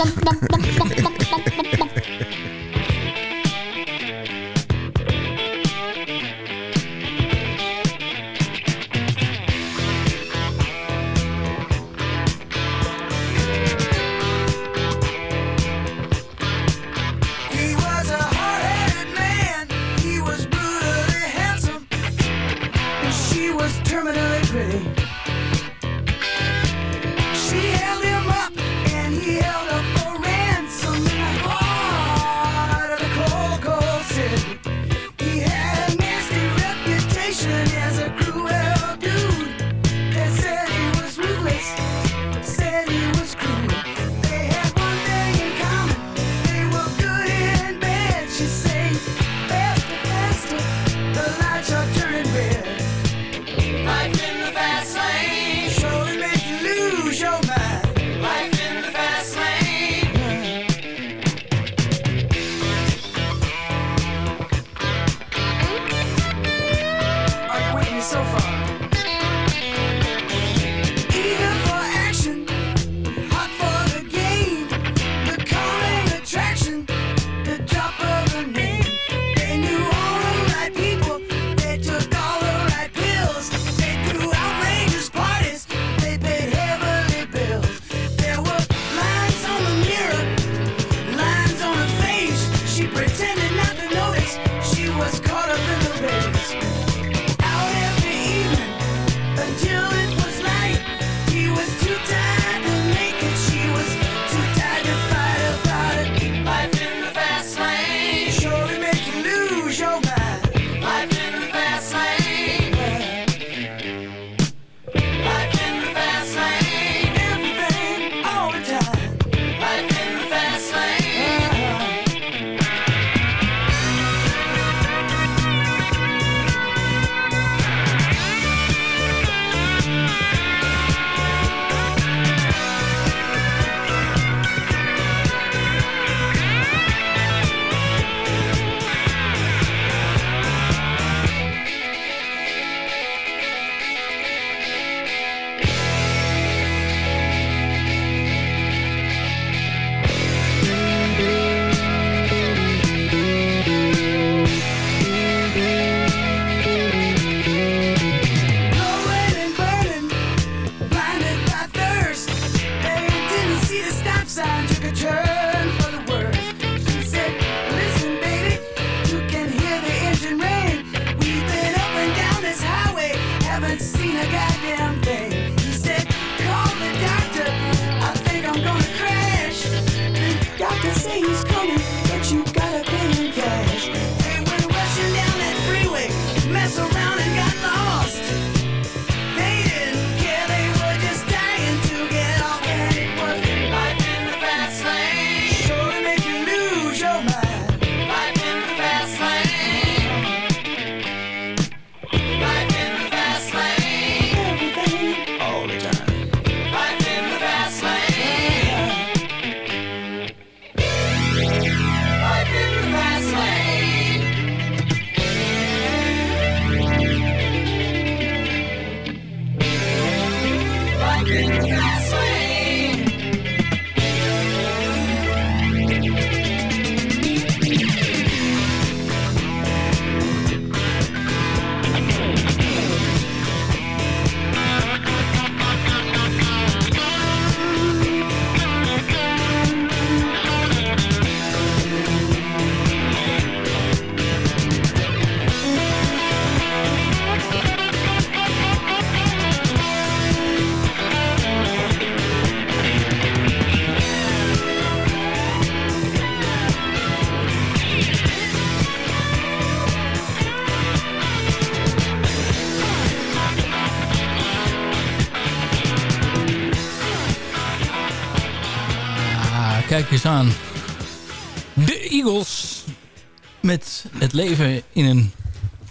Speaker 9: Leven in een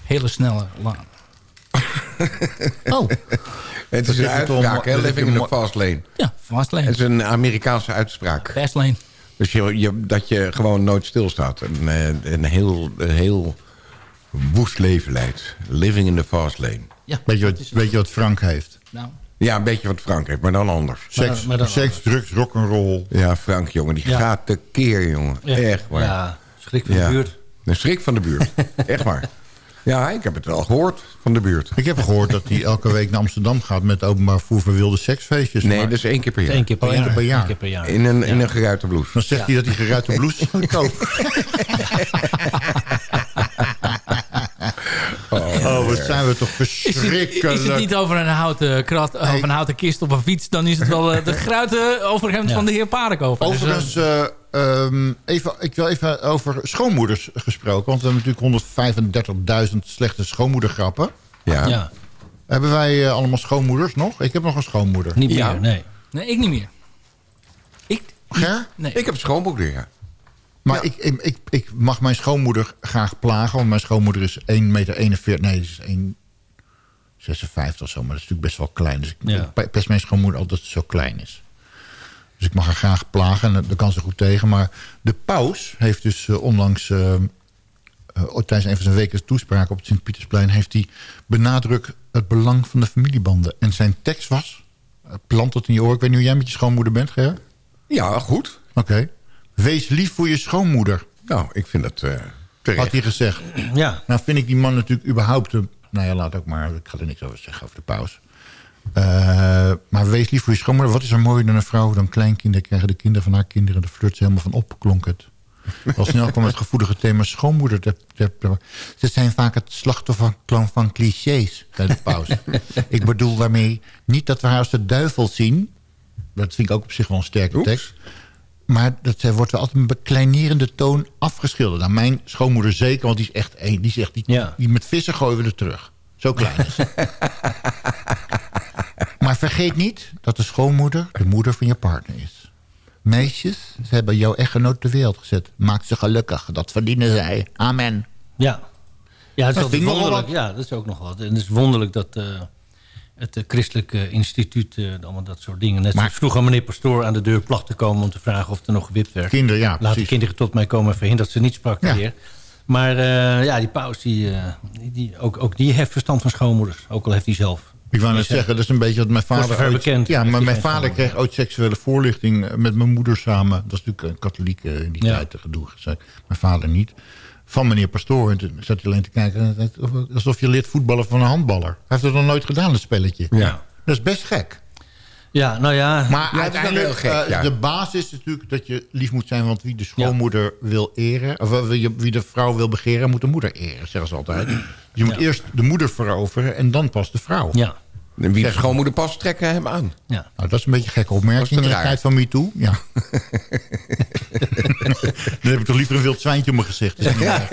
Speaker 9: hele snelle laan.
Speaker 11: Oh.
Speaker 8: Het is een uitspraak, hè? Living in
Speaker 11: een
Speaker 8: the
Speaker 11: mo-
Speaker 8: fast lane.
Speaker 9: Ja, fast lane.
Speaker 8: Het is een Amerikaanse uitspraak.
Speaker 9: Fast lane.
Speaker 8: Dus je, je, dat je gewoon nooit stilstaat. En eh, een heel, een heel woest leven leidt. Living in the fast lane.
Speaker 9: Ja,
Speaker 11: Weet je, wat, weet je wat Frank heeft?
Speaker 9: Nou,
Speaker 8: Ja, een beetje wat Frank heeft, maar dan anders.
Speaker 11: Seks,
Speaker 10: maar dan
Speaker 11: seks drugs, rock'n'roll.
Speaker 8: Ja, Frank, jongen, die
Speaker 10: Ja.
Speaker 8: gaat tekeer, jongen.
Speaker 10: Ja.
Speaker 8: Echt waar.
Speaker 10: Ja, schrik van de buurt.
Speaker 8: Een schrik van de buurt. Echt waar. Ja, ik heb het wel gehoord van de buurt.
Speaker 11: Ik heb gehoord dat hij elke week naar Amsterdam gaat... met openbaar voer voor wilde seksfeestjes.
Speaker 8: Nee,
Speaker 11: maar
Speaker 8: dat is één keer per jaar.
Speaker 10: Eén keer per
Speaker 11: Oh,
Speaker 10: jaar.
Speaker 11: keer per jaar.
Speaker 10: Eén keer per jaar.
Speaker 8: In een, in een geruite blouse.
Speaker 11: Dan zegt hij dat hij geruite blouse wil kopen. Oh, wat zijn we toch
Speaker 9: is, het,
Speaker 11: verschrikkelijk.
Speaker 9: is het niet over een houten, krat, over een houten kist op een fiets... dan is het wel eh, de gruite overhemd
Speaker 10: Ja.
Speaker 9: van de heer Paardenkoper. Dus, eh,
Speaker 11: Eh, ehm, even, ik wil even over schoonmoeders gesproken. Want we hebben natuurlijk 135.000 slechte schoonmoedergrappen.
Speaker 8: Ja.
Speaker 10: Ja,
Speaker 11: Hebben wij eh, allemaal schoonmoeders nog? Ik heb nog een schoonmoeder.
Speaker 10: niet meer,
Speaker 8: Ja.
Speaker 10: nee.
Speaker 9: nee, ik niet meer. Ik?
Speaker 11: Ger?
Speaker 9: Nee.
Speaker 8: Ik heb een schoonmoeder, ja.
Speaker 11: Maar
Speaker 8: Ja.
Speaker 11: ik, ik, ik, ik mag mijn schoonmoeder graag plagen. Want mijn schoonmoeder is 1,41 meter. Nee, ze is 1,56 of zo. Maar dat is natuurlijk best wel klein. Dus ik
Speaker 10: Ja.
Speaker 11: pest mijn schoonmoeder altijd dat ze zo klein is. Dus ik mag haar graag plagen. En daar kan ze goed tegen. Maar de paus heeft dus eh, onlangs... eh, eh, tijdens een van zijn weken toespraak op het Sint-Pietersplein... heeft hij benadrukt het belang van de familiebanden. En zijn tekst was... plant het in je oor. Ik weet niet hoe jij met je schoonmoeder bent, Ger?
Speaker 8: Ja, goed.
Speaker 11: Oké. Wees lief voor je schoonmoeder.
Speaker 8: Nou, ik vind het eh terecht.
Speaker 11: Had hij gezegd.
Speaker 10: Ja,
Speaker 11: Nou vind ik die man natuurlijk überhaupt... Een, nou ja, laat ook maar. Ik ga er niks over zeggen over de paus. Eh, maar wees lief voor je schoonmoeder. Wat is er mooier dan een vrouw dan kleinkinderen... krijgen de kinderen van haar kinderen de flirt helemaal van op, klonk het. Al snel kwam het gevoelige thema schoonmoeder. ter- ter- ter- Ze zijn vaak het slachtoffer van, van clichés, zei de paus. ik bedoel daarmee niet dat we haar als de duivel zien. Dat vind ik ook op zich wel een sterke
Speaker 8: Oeps.
Speaker 11: tekst. Maar dat eh, wordt wel altijd een bekleinerende toon afgeschilderd. Nou, mijn schoonmoeder zeker, want die is echt één. Die zegt, die,
Speaker 10: Ja.
Speaker 11: die met vissen gooien we er terug. Zo klein is. maar vergeet niet dat de schoonmoeder de moeder van je partner is. Meisjes, ze hebben jouw echtgenoot ter wereld gezet. Maak ze gelukkig, dat verdienen zij. Amen.
Speaker 10: ja. Ja, is
Speaker 11: Dat wel
Speaker 10: wonderlijk. Ja, dat is ook nog wat. En het is wonderlijk dat eh, het eh, christelijke instituut... eh, allemaal dat soort dingen... net
Speaker 11: Maar-
Speaker 10: vroeger meneer Pastoor aan de deur placht te komen... om te vragen of er nog gewipt werd.
Speaker 11: Kinderen, ja,
Speaker 10: Laat de kinderen tot mij komen en verhindert ze niet, sprak de
Speaker 11: Ja.
Speaker 10: Maar ja, die paus, die, die, ook, ook die heeft verstand van schoonmoeders. Ook al heeft hij zelf.
Speaker 11: Ik wou net
Speaker 10: eh,
Speaker 11: zeggen, dat is een beetje wat mijn vader... ooit-
Speaker 10: bekend
Speaker 11: ja, maar mijn vader kreeg ooit seksuele voorlichting eh, met mijn moeder samen. Dat is natuurlijk een katholiek eh, in die
Speaker 10: Ja.
Speaker 11: tijd, eh, gedoe. Mijn vader niet. Van meneer Pastoor. En toen zat hij alleen te kijken. eh, Alsof je leert voetballen van een handballer. Hij heeft het nog nooit gedaan, dat spelletje.
Speaker 8: Ja.
Speaker 11: Dat is best gek.
Speaker 10: Ja, nou ja.
Speaker 11: Maar
Speaker 8: Ja, het
Speaker 11: uiteindelijk,
Speaker 8: heel gek,
Speaker 11: eh,
Speaker 8: ja.
Speaker 11: de basis is natuurlijk dat je lief moet zijn... want wie de schoonmoeder wil eren... of wie de vrouw wil begeren, moet de moeder eren, zeggen ze altijd. Je moet
Speaker 10: Ja.
Speaker 11: eerst de moeder veroveren en dan pas de vrouw.
Speaker 10: Ja,
Speaker 8: En wie de schoonmoeder past, trekken hem aan.
Speaker 10: ja.
Speaker 11: Nou, dat is een beetje een gekke opmerking in de tijd van MeToo. Ja. Dan heb ik toch liever een wild zwijntje op mijn gezicht. Dus erg.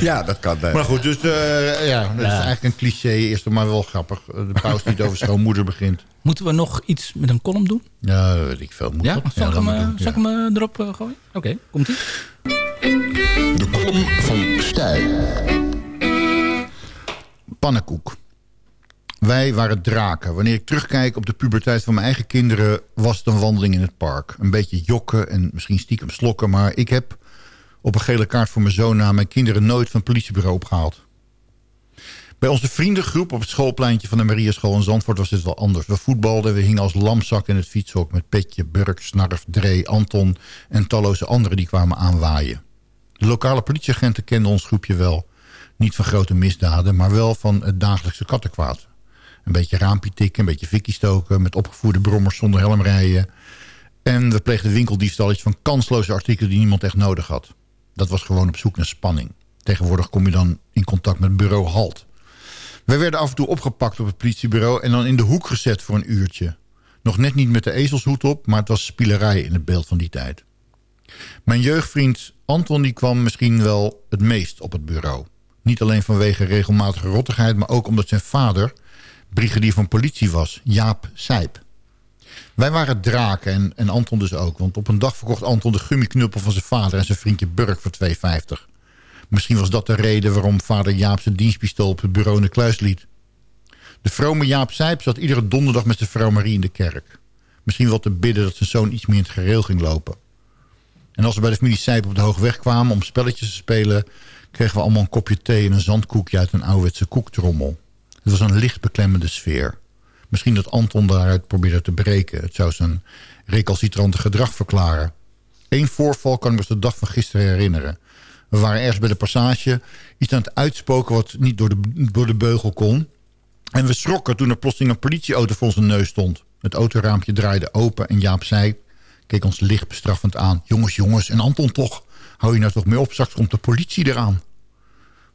Speaker 8: Ja, dat kan. eh.
Speaker 11: maar goed, dus eh, ja, dat is eigenlijk een cliché. Eerst maar wel grappig. De paus die het over schoonmoeder begint.
Speaker 9: Moeten we nog iets met een column doen?
Speaker 11: Ja, weet ik veel. Moet
Speaker 9: Ja?
Speaker 11: dat?
Speaker 9: Zal ik
Speaker 11: dat
Speaker 9: hem,
Speaker 11: moet
Speaker 9: eh, zal ik
Speaker 11: ja.
Speaker 9: hem eh, erop gooien? Oké, komt-ie.
Speaker 7: De column van Stijl.
Speaker 11: Pannenkoek. Wij waren draken. Wanneer ik terugkijk op de puberteit van mijn eigen kinderen... was het een wandeling in het park. Een beetje jokken en misschien stiekem slokken... maar ik heb op een gele kaart voor mijn zoon na... mijn kinderen nooit van het politiebureau opgehaald. Bij onze vriendengroep op het schoolpleintje van de Mariaschool in Zandvoort... was dit wel anders. We voetbalden, we hingen als lamzak in het fietshok... met Petje, Burk, Snarf, Dree, Anton en talloze anderen die kwamen aanwaaien. De lokale politieagenten kenden ons groepje wel... Niet van grote misdaden, maar wel van het dagelijkse kattenkwaad. Een beetje raampje tikken, een beetje fikkie stoken... met opgevoerde brommers zonder helm rijden. En we pleegden winkeldiefstalletjes van kansloze artikelen... die niemand echt nodig had. Dat was gewoon op zoek naar spanning. Tegenwoordig kom je dan in contact met bureau Halt. Wij werden af en toe opgepakt op het politiebureau... en dan in de hoek gezet voor een uurtje. Nog net niet met de ezelshoed op, maar het was spielerij in het beeld van die tijd. Mijn jeugdvriend Anton die kwam misschien wel het meest op het bureau. Niet alleen vanwege regelmatige rottigheid... maar ook omdat zijn vader brigadier van politie was, Jaap Sijp. Wij waren draken en, Anton dus ook. Want op een dag verkocht Anton de gummiknuppel van zijn vader... en zijn vriendje Burk voor 2,50. Misschien was dat de reden waarom vader Jaap zijn dienstpistool... op het bureau in de kluis liet. De vrome Jaap Sijp zat iedere donderdag met zijn vrouw Marie in de kerk. Misschien wel te bidden dat zijn zoon iets meer in het gereel ging lopen. En als we bij de familie Sijp op de Hoogweg kwamen om spelletjes te spelen... kregen we allemaal een kopje thee en een zandkoekje uit een ouderwetse koektrommel. Het was een licht beklemmende sfeer. Misschien dat Anton daaruit probeerde te breken. Het zou zijn recalcitrante gedrag verklaren. Eén voorval kan ik me de dag van gisteren herinneren. We waren ergens bij de passage iets aan het uitspoken... wat niet door de, door de beugel kon. En we schrokken toen er plotseling een politieauto voor onze neus stond. Het autoraampje draaide open en Jaap zei... keek ons licht bestraffend aan. Jongens, jongens, en Anton toch. Hou je nou toch mee op, straks komt de politie eraan.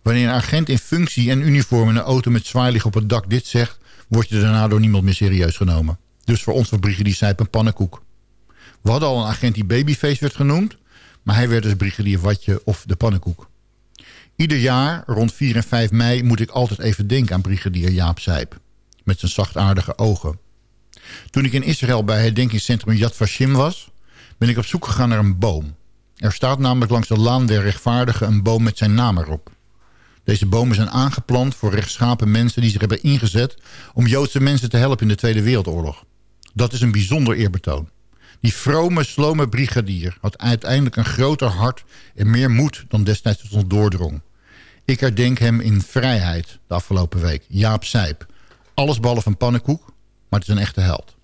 Speaker 11: Wanneer een agent in functie en uniform in een auto met zwaailicht op het dak dit zegt... word je daarna door niemand meer serieus genomen. Dus voor ons was die Sijp een pannenkoek. We hadden al een agent die Babyface werd genoemd... maar hij werd dus brigadier Watje of de pannenkoek. Ieder jaar, rond 4 en 5 mei, moet ik altijd even denken aan brigadier Jaap Sijp. Met zijn zachtaardige ogen. Toen ik in Israël bij herdenkingscentrum Yad Vashem was... ben ik op zoek gegaan naar een boom. Er staat namelijk langs de laan der rechtvaardigen een boom met zijn naam erop. Deze bomen zijn aangeplant voor rechtschapen mensen die zich hebben ingezet... om Joodse mensen te helpen in de Tweede Wereldoorlog. Dat is een bijzonder eerbetoon. Die vrome, slome brigadier had uiteindelijk een groter hart en meer moed dan destijds tot ons doordrong. Ik herdenk hem in vrijheid de afgelopen week. Jaap Sijp. Alles behalve een pannenkoek, maar het is een echte held.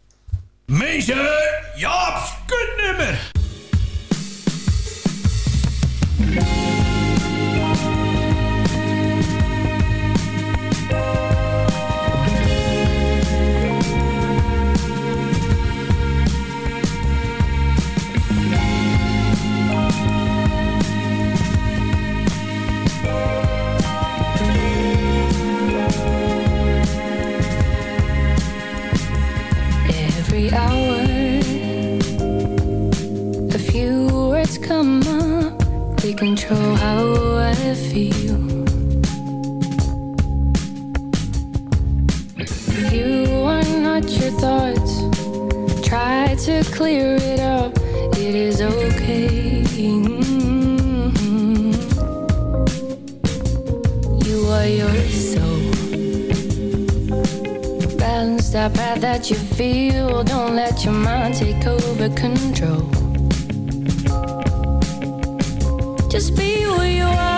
Speaker 4: Meester Jaap's kutnummer.
Speaker 14: Words come up. They control how I feel. You are not your thoughts. Try to clear it up. It is okay. Mm-hmm. You are your soul. Balance that path that you feel. Don't let your mind take over control. Just be who you are.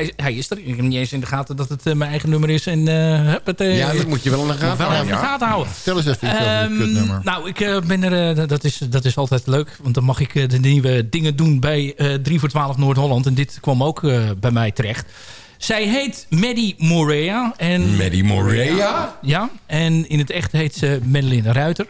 Speaker 9: Hij, hij is er. Ik heb niet eens in de gaten dat het eh, mijn eigen nummer is. En, eh, hup, het,
Speaker 8: Ja, dat moet je wel in de gaten houden,
Speaker 9: even in de
Speaker 8: ja.
Speaker 9: gaten houden.
Speaker 11: Vertel eens even iets over
Speaker 9: Ehm,
Speaker 11: kutnummer.
Speaker 9: Nou, ik eh, ben er, dat, is, dat is altijd leuk. Want dan mag ik de nieuwe dingen doen bij eh 3 voor 12 Noord-Holland. En dit kwam ook bij mij terecht. Zij heet Maddie Morea. En,
Speaker 8: Maddie Morea?
Speaker 9: Ja, en in het echt heet ze Madeline Ruiter.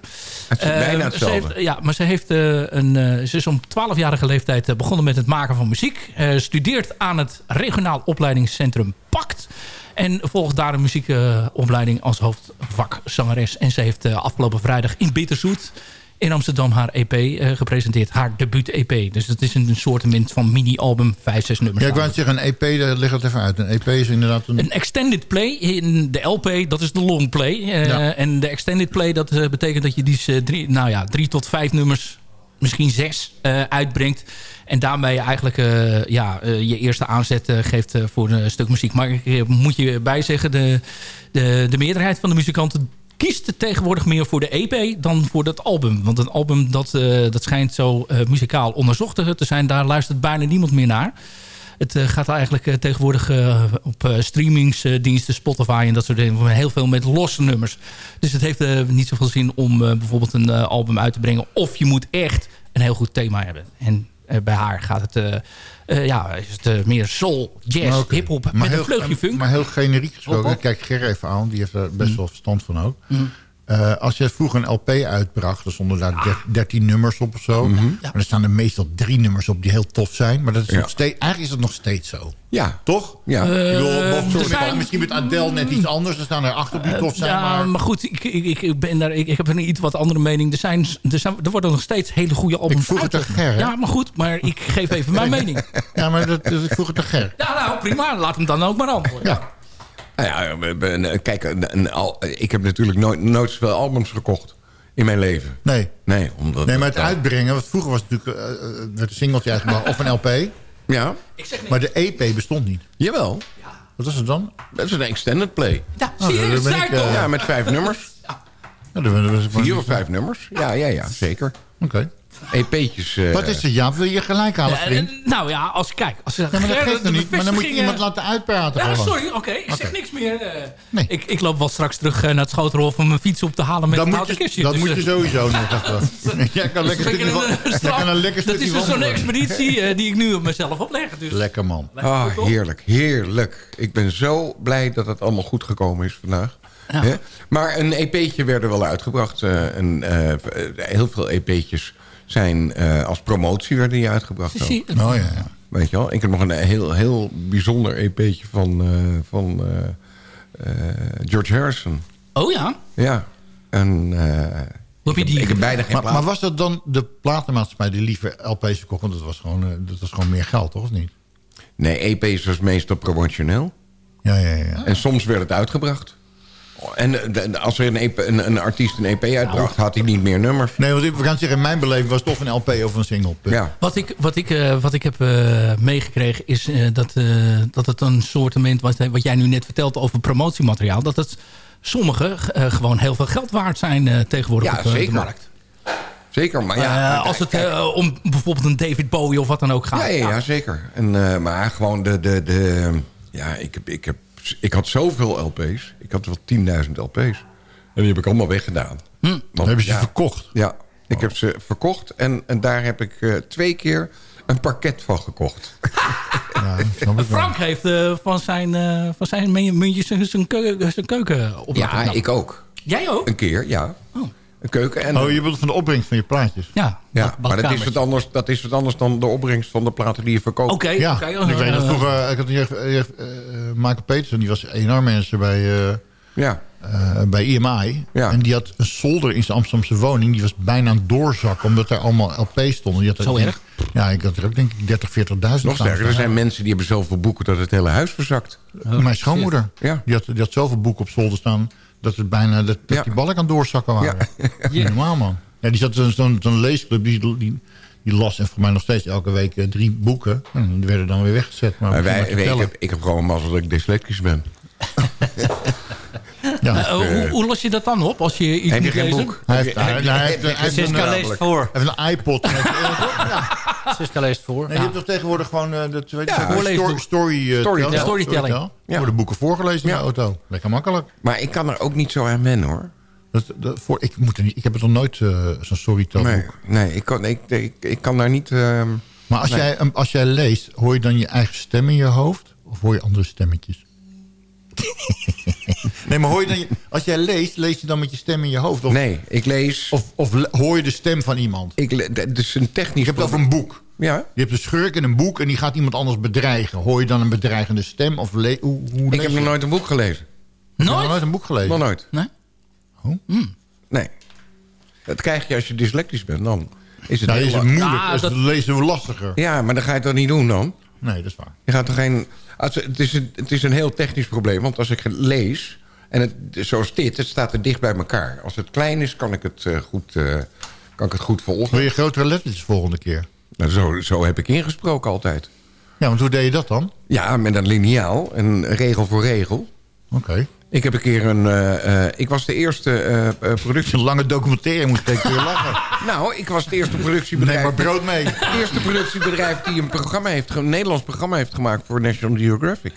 Speaker 8: Het is
Speaker 9: Eh,
Speaker 8: bijna
Speaker 9: ze
Speaker 8: hetzelfde.
Speaker 9: heeft, ja, maar ze, heeft, eh, een, eh, ze is om 12-jarige leeftijd begonnen met het maken van muziek. Studeert aan het regionaal opleidingscentrum PACT. En volgt daar een muziekopleiding als hoofdvakzangeres. En ze heeft afgelopen vrijdag in Bitterzoet in Amsterdam haar EP eh, gepresenteerd. Haar debuut-EP. Dus het is een soort van mini-album, vijf, zes nummers.
Speaker 11: Ja, ik wou zeggen, een EP, daar leg het even uit. Een EP is inderdaad een...
Speaker 9: Een extended play. In de LP, dat is de long play. Eh,
Speaker 11: Ja.
Speaker 9: En de extended play, dat eh, betekent dat je die drie, nou ja, drie tot vijf nummers, misschien zes, uitbrengt. En daarmee eigenlijk ja, je eerste aanzet geeft voor een stuk muziek. Maar ik moet je bijzeggen, de, de, de meerderheid van de muzikanten kiest tegenwoordig meer voor de EP dan voor dat album. Want een album dat, eh, dat schijnt zo eh, muzikaal onderzocht te zijn. Daar luistert bijna niemand meer naar. Het eh, gaat eigenlijk tegenwoordig op streamingsdiensten, Spotify en dat soort dingen. Heel veel met losse nummers. Dus het heeft niet zoveel zin om bijvoorbeeld een album uit te brengen. Of je moet echt een heel goed thema hebben. En bij haar gaat het, eh, eh, ja, is het eh, meer soul, jazz,
Speaker 11: ook-
Speaker 9: hip-hop
Speaker 11: maar
Speaker 9: met
Speaker 11: heel-
Speaker 9: een vleugje funk.
Speaker 11: Maar heel generiek gesproken. Kijk Ger even aan, die heeft er best
Speaker 9: Mm.
Speaker 11: wel verstand van ook.
Speaker 9: Mm.
Speaker 11: Eh, als je vroeger een LP uitbracht, er stonden daar der- 13 nummers op of zo. Maar er staan er meestal drie nummers op die heel tof zijn. Maar dat is
Speaker 8: Mhm. Ja.
Speaker 11: nog steeds, eigenlijk is het nog steeds zo.
Speaker 8: Ja.
Speaker 11: Toch?
Speaker 8: Ja.
Speaker 11: Ik bedoel,
Speaker 9: Eh, er zijn-
Speaker 11: misschien met Adele net iets anders. Er staan er acht op die tof zijn.
Speaker 9: ja,
Speaker 11: maar...
Speaker 9: maar goed, ik, ik, ik, ben daar, ik, ik heb een iets wat andere mening. Er, zijn, er, zijn, er worden nog steeds hele goede albums
Speaker 11: Ik vroeg het aan Ger, hè?
Speaker 9: Ja, maar goed, maar ik geef even mijn mening.
Speaker 11: Ja, maar dat, dus ik vroeg het aan Ger.
Speaker 9: Ja, nou prima, laat hem dan ook maar antwoorden.
Speaker 11: Ja.
Speaker 8: Nou ja, kijk, een, een al- ik heb natuurlijk nooit, nooit zoveel albums gekocht in mijn leven.
Speaker 11: Nee.
Speaker 8: Nee, omdat
Speaker 11: Nee, maar het
Speaker 8: ja.
Speaker 11: uitbrengen, want vroeger was het natuurlijk eh, eh, werd een singeltje uitgebracht of een LP.
Speaker 8: Ja,
Speaker 11: Maar de EP bestond niet.
Speaker 8: jawel.
Speaker 11: Wat was het dan?
Speaker 8: Dat is een extended play.
Speaker 9: Ja,
Speaker 11: Oh,
Speaker 9: zie je,
Speaker 11: ik,
Speaker 9: ik
Speaker 11: eh,
Speaker 8: Ja, met vijf nummers.
Speaker 11: Ja, dat ik
Speaker 8: Vier of vijf nummers. Ja, ja, ja, zeker.
Speaker 11: Oké.
Speaker 8: EP'tjes. eh,
Speaker 11: Wat is er, Jaap? Wil je gelijk halen, vriend?
Speaker 9: eh, nou ja, als kijk, als
Speaker 11: Ja, maar dat geeft er niet. Maar dan moet je iemand laten uitpraten.
Speaker 9: Ja, sorry, oké, ik zeg niks meer. eh.
Speaker 11: Nee.
Speaker 9: ik, ik loop wel straks terug naar het schotenhof om mijn fiets op te halen met
Speaker 11: Dat
Speaker 9: een
Speaker 11: moet
Speaker 9: houten
Speaker 11: je,
Speaker 9: kistje.
Speaker 11: dat
Speaker 9: Dus,
Speaker 11: moet je sowieso nog. Jij kan lekker
Speaker 9: dat is
Speaker 11: stukje, wa-
Speaker 9: een,
Speaker 11: jij
Speaker 9: straf.
Speaker 11: kan een lekker
Speaker 9: Dat is dus zo'n expeditie eh, die ik nu op mezelf opleg. Dus.
Speaker 11: Lekker man.
Speaker 8: Ah, heerlijk, heerlijk. Ik ben zo blij dat het allemaal goed gekomen is vandaag. Hè? Maar een EP'tje werd er wel uitgebracht. eh, en, eh, heel veel EP'tjes zijn eh, als promotie werden die uitgebracht. ook.
Speaker 11: Oh ja, ja.
Speaker 8: Weet je wel? Ik heb nog een heel, heel bijzonder EP'tje van, eh, van eh, eh, George Harrison.
Speaker 9: Oh ja,
Speaker 8: Ja. En, eh,
Speaker 9: Hoe heb je
Speaker 8: ik,
Speaker 9: die
Speaker 8: heb, ik heb bijna geen
Speaker 11: Maar,
Speaker 8: plaat.
Speaker 11: maar was dat dan de platenmaatschappij die liever LP's verkocht? Want dat was gewoon, dat was gewoon meer geld, toch? Of niet?
Speaker 8: Nee, EP's was meestal promotioneel.
Speaker 11: Ja, ja, ja.
Speaker 8: En soms werd het uitgebracht. En eh, de- als er een, EP, een, een artiest een EP uitbracht, had hij niet meer nummers.
Speaker 11: Nee, want ik we gaan zeggen, in mijn beleving was het of een LP of een single.
Speaker 8: Ja.
Speaker 9: Wat ik, wat ik, eh, wat ik heb eh, meegekregen is eh, dat, eh, dat het een soort wat, wat jij nu net vertelt over promotiemateriaal, dat het sommige eh, gewoon heel veel geld waard zijn eh, tegenwoordig
Speaker 8: Ja,
Speaker 9: op
Speaker 8: zeker.
Speaker 9: de markt.
Speaker 8: Zeker, maar ja... Kijk,
Speaker 9: als het om bijvoorbeeld een David Bowie of wat dan ook gaat.
Speaker 8: ja, ja, ja, zeker. En, eh, maar gewoon de... de, de ja, ik, heb, ik, heb, ik had zoveel LP's. Ik had wel 10.000 LP's. En die heb ik allemaal weggedaan.
Speaker 9: Hm.
Speaker 8: Want,
Speaker 11: Dan hebben ze
Speaker 8: ja,
Speaker 11: verkocht.
Speaker 8: Ja, ik heb ze verkocht. En, en daar heb ik eh, twee keer een parket van gekocht.
Speaker 11: Ja, snap ik wel.
Speaker 9: Frank heeft eh, van zijn, eh, van zijn muntjes zijn, keuken, zijn keuken op
Speaker 8: Ja, ik ook.
Speaker 9: Jij ook?
Speaker 8: Een keer, ja. Een keuken en...
Speaker 11: Oh, je bedoelt van de opbrengst van je plaatjes?
Speaker 9: Ja,
Speaker 8: ja, maar dat is, wat anders, dat is wat anders dan de opbrengst van de platen die je verkoopt.
Speaker 9: Oké,
Speaker 11: Ja,
Speaker 9: oké.
Speaker 11: ik weet dat
Speaker 9: eh,
Speaker 11: vroeger... Ik had hier, hier, eh, Michael Petersen, die was enorm mensen bij, eh,
Speaker 8: Ja,
Speaker 11: eh, bij IMI.
Speaker 8: Ja.
Speaker 11: En die had een zolder in zijn Amsterdamse woning. Die was bijna een doorzak, omdat er allemaal LP's stonden. Die had
Speaker 9: Zo erg?
Speaker 11: Ja, ik had er ook denk ik 30, 40.000
Speaker 8: nog sterker. Er zijn mensen die hebben zoveel boeken dat het hele huis verzakt.
Speaker 11: Mijn schoonmoeder,
Speaker 8: Ja.
Speaker 11: die, had, die had zoveel boeken op zolder staan... dat, het bijna, dat, dat
Speaker 8: Ja.
Speaker 11: die ballen aan doorzakken waren. Niet normaal, man. Ja, die zat zo'n leesclub, die, die, die las en voor mij nog steeds elke week eh, drie boeken. En die werden dan weer weggezet. Maar,
Speaker 8: wij, ik, heb, ik heb gewoon mazzel dat ik dyslectisch ben.
Speaker 11: ja.
Speaker 9: eh, hoe, hoe los je dat dan op als je iets
Speaker 8: Heb je
Speaker 9: moet
Speaker 8: geen
Speaker 9: lezen?
Speaker 8: boek?
Speaker 11: Hij heeft, hij, hij heeft, hij heeft een,
Speaker 10: leest voor.
Speaker 11: hij heeft een iPod.
Speaker 10: Siska leest voor.
Speaker 11: Nee, je hebt toch tegenwoordig gewoon uh, dat, weet je,
Speaker 8: Ja,
Speaker 11: zo'n
Speaker 9: voorleesboek.
Speaker 11: story, uh,
Speaker 8: Storytelling.
Speaker 11: tell-
Speaker 9: Storytelling.
Speaker 11: storytell. Er worden boeken voorgelezen in de auto. Lekker makkelijk.
Speaker 8: Maar ik kan er ook niet zo aan wennen, hoor.
Speaker 11: Dat, dat, voor, ik, moet er niet, ik heb het nog nooit uh, zo'n storytell
Speaker 8: Nee,
Speaker 11: boek.
Speaker 8: nee ik, kan, ik, ik, ik kan daar niet... ehm,
Speaker 11: Maar als,
Speaker 8: Nee.
Speaker 11: jij, als jij leest, hoor je dan je eigen stem in je hoofd? Of hoor je andere stemmetjes? nee, maar hoor je dan je, als jij leest, lees je dan met je stem in je hoofd? Of,
Speaker 8: nee, ik lees...
Speaker 11: of, of hoor je de stem van iemand?
Speaker 8: Ik, het is een technisch...
Speaker 11: Ik heb het over een boek.
Speaker 8: Ja,
Speaker 11: Je hebt een schurk in een boek en die gaat iemand anders bedreigen. Hoor je dan een bedreigende stem? Of le- hoe, hoe
Speaker 8: ik
Speaker 11: lees
Speaker 8: heb
Speaker 11: je?
Speaker 8: nog nooit een boek gelezen.
Speaker 11: Heb je nog
Speaker 9: Nooit?
Speaker 11: nooit een boek gelezen?
Speaker 8: Nog nooit.
Speaker 9: Nee?
Speaker 8: Nee. Dat krijg je als je dyslectisch bent, dan is het
Speaker 11: Nou,
Speaker 8: heel
Speaker 11: is het moeilijk.
Speaker 9: Dat-
Speaker 11: het lezen we lastiger.
Speaker 8: Ja, maar dan ga je het dan niet doen dan.
Speaker 11: Nee, dat is waar.
Speaker 8: Je gaat er geen... Het, is een, het is een heel technisch probleem, want als ik lees... en het, zoals dit, het staat er dicht bij elkaar. Als het klein is, kan ik het, eh, goed, eh, kan ik het goed volgen.
Speaker 11: Wil je grotere lettertjes volgende keer?
Speaker 8: Nou, zo, zo heb ik ingesproken altijd.
Speaker 11: Ja, want hoe deed je dat dan?
Speaker 8: Ja, met een liniaal, en regel voor regel.
Speaker 11: Oké.
Speaker 8: Ik heb een keer een... eh, eh, ik was de eerste eh, productie...
Speaker 11: Een lange documentaire moet ik weer lachen.
Speaker 8: Nou, ik was het eerste productiebedrijf...
Speaker 11: Neem maar brood mee.
Speaker 8: Het eerste productiebedrijf die een, programma heeft, een Nederlands programma heeft gemaakt voor National Geographic.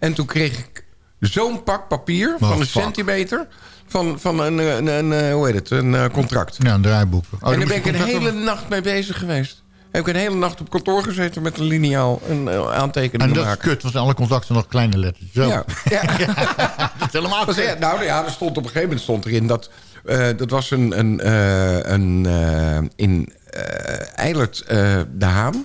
Speaker 8: En toen kreeg ik zo'n pak papier
Speaker 11: Oh,
Speaker 8: van een
Speaker 11: fuck.
Speaker 8: centimeter van, van een, een, een, hoe heet het, een contract.
Speaker 11: Ja, een draaiboek. Oh,
Speaker 8: en daar ben ik een hele nacht mee bezig geweest. Heb ik een hele nacht op kantoor gezeten met een liniaal en uh, aantekeningen
Speaker 11: En dat is
Speaker 8: maken.
Speaker 11: kut, want alle contacten nog kleine letters. Zo.
Speaker 8: Ja, ja.
Speaker 11: dat is helemaal kut.
Speaker 8: ja, nou ja, er stond op een gegeven moment stond erin dat... eh, dat was een, een, eh, een eh, in eh Eilert eh, de Haan.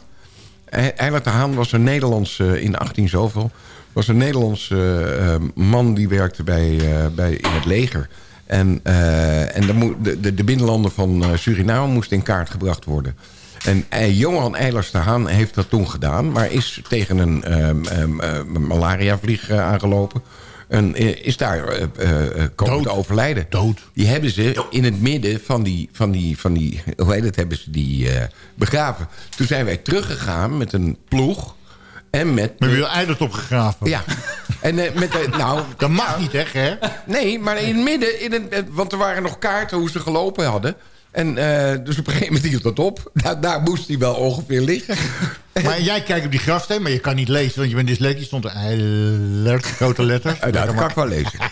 Speaker 8: Eh, Eilert de Haan was een Nederlandse, in 18 zoveel... was een Nederlandse eh, man die werkte bij, eh, bij, in het leger. En, eh, en de, de, de, de binnenlanden van eh, Suriname moesten in kaart gebracht worden. En eh, Johan Eilers de Haan heeft dat toen gedaan... maar is tegen een ehm, eh, malariavlieg eh, aangelopen... En eh, is daar komen te overlijden.
Speaker 11: Dood.
Speaker 8: Die hebben ze in het midden van die, van die, van die hoe heet het, hebben ze die begraven. Toen zijn wij teruggegaan met een ploeg en met...
Speaker 11: Maar weer eiland opgegraven.
Speaker 8: Ja. En met de, nou,
Speaker 11: Dat mag niet, hè, Ger?
Speaker 8: Nee, maar in het midden, in het, eh, want er waren nog kaarten hoe ze gelopen hadden. En eh, dus op een gegeven moment hield dat op. Daar, daar moest hij wel ongeveer liggen.
Speaker 11: Maar jij kijkt op die grafsteen, maar je kan niet lezen, want je bent dyslectisch. stond er grote letters.
Speaker 8: Uh, nou, dat kan ik wel lezen.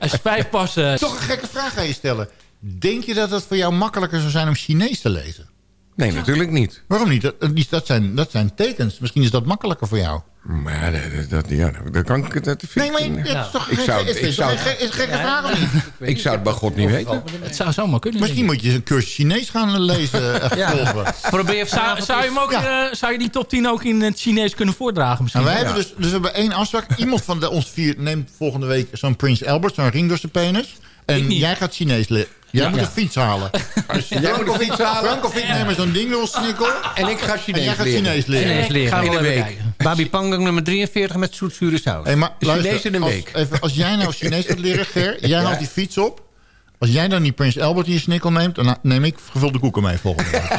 Speaker 9: Als je vijf passen...
Speaker 11: Toch een gekke vraag aan je stellen. Denk je dat het voor jou makkelijker zou zijn om Chinees te lezen?
Speaker 8: Nee, natuurlijk niet.
Speaker 11: Waarom niet? Dat, die- dat, zijn, dat zijn tekens. Misschien is dat makkelijker voor jou.
Speaker 8: Maar dat, dat, dat- ja, dat kan ik... Dat
Speaker 11: Nee, maar het is toch
Speaker 8: Ik
Speaker 11: geen-
Speaker 8: zou-
Speaker 11: is,
Speaker 8: ik zou-
Speaker 11: is gekke vraag of niet?
Speaker 8: Ik zou het bij God niet weten.
Speaker 9: Het zou zomaar kunnen.
Speaker 11: Misschien moet je een cursus Chinees gaan lezen. Echt volgen.
Speaker 10: Probeer
Speaker 9: Zou, zou, je hem ook,
Speaker 11: Ja.
Speaker 9: eh, zou je die top 10 ook in het Chinees kunnen voordragen misschien?
Speaker 11: Nou, wij hebben dus, dus we hebben één afspraak. Iemand van de, ons vier neemt volgende week zo'n Prins Albert, zo'n ring door zijn penis. En jij gaat Chinees leren. Jij
Speaker 9: Ja.
Speaker 11: moet een fiets halen. Dus jij moet een fiets halen. Frank of ik nemen zo'n ding door snikkel.
Speaker 8: En ik ga
Speaker 11: En
Speaker 8: Chinees
Speaker 11: jij gaat
Speaker 8: leren.
Speaker 11: Chinees leren.
Speaker 10: Chinees leren.
Speaker 9: Gaan we
Speaker 8: In een week.
Speaker 9: kijken.
Speaker 10: Babi Pangang nummer 43 met zoetzure saus.
Speaker 11: Hey, maar
Speaker 8: Chinees
Speaker 11: luister,
Speaker 8: in een
Speaker 11: als,
Speaker 8: week.
Speaker 11: even, als jij nou Chinees gaat leren, Ger, jij haalt die fiets op. Als jij dan die Prins Albert in je snikkel neemt, dan neem ik gevulde koeken mee volgende week.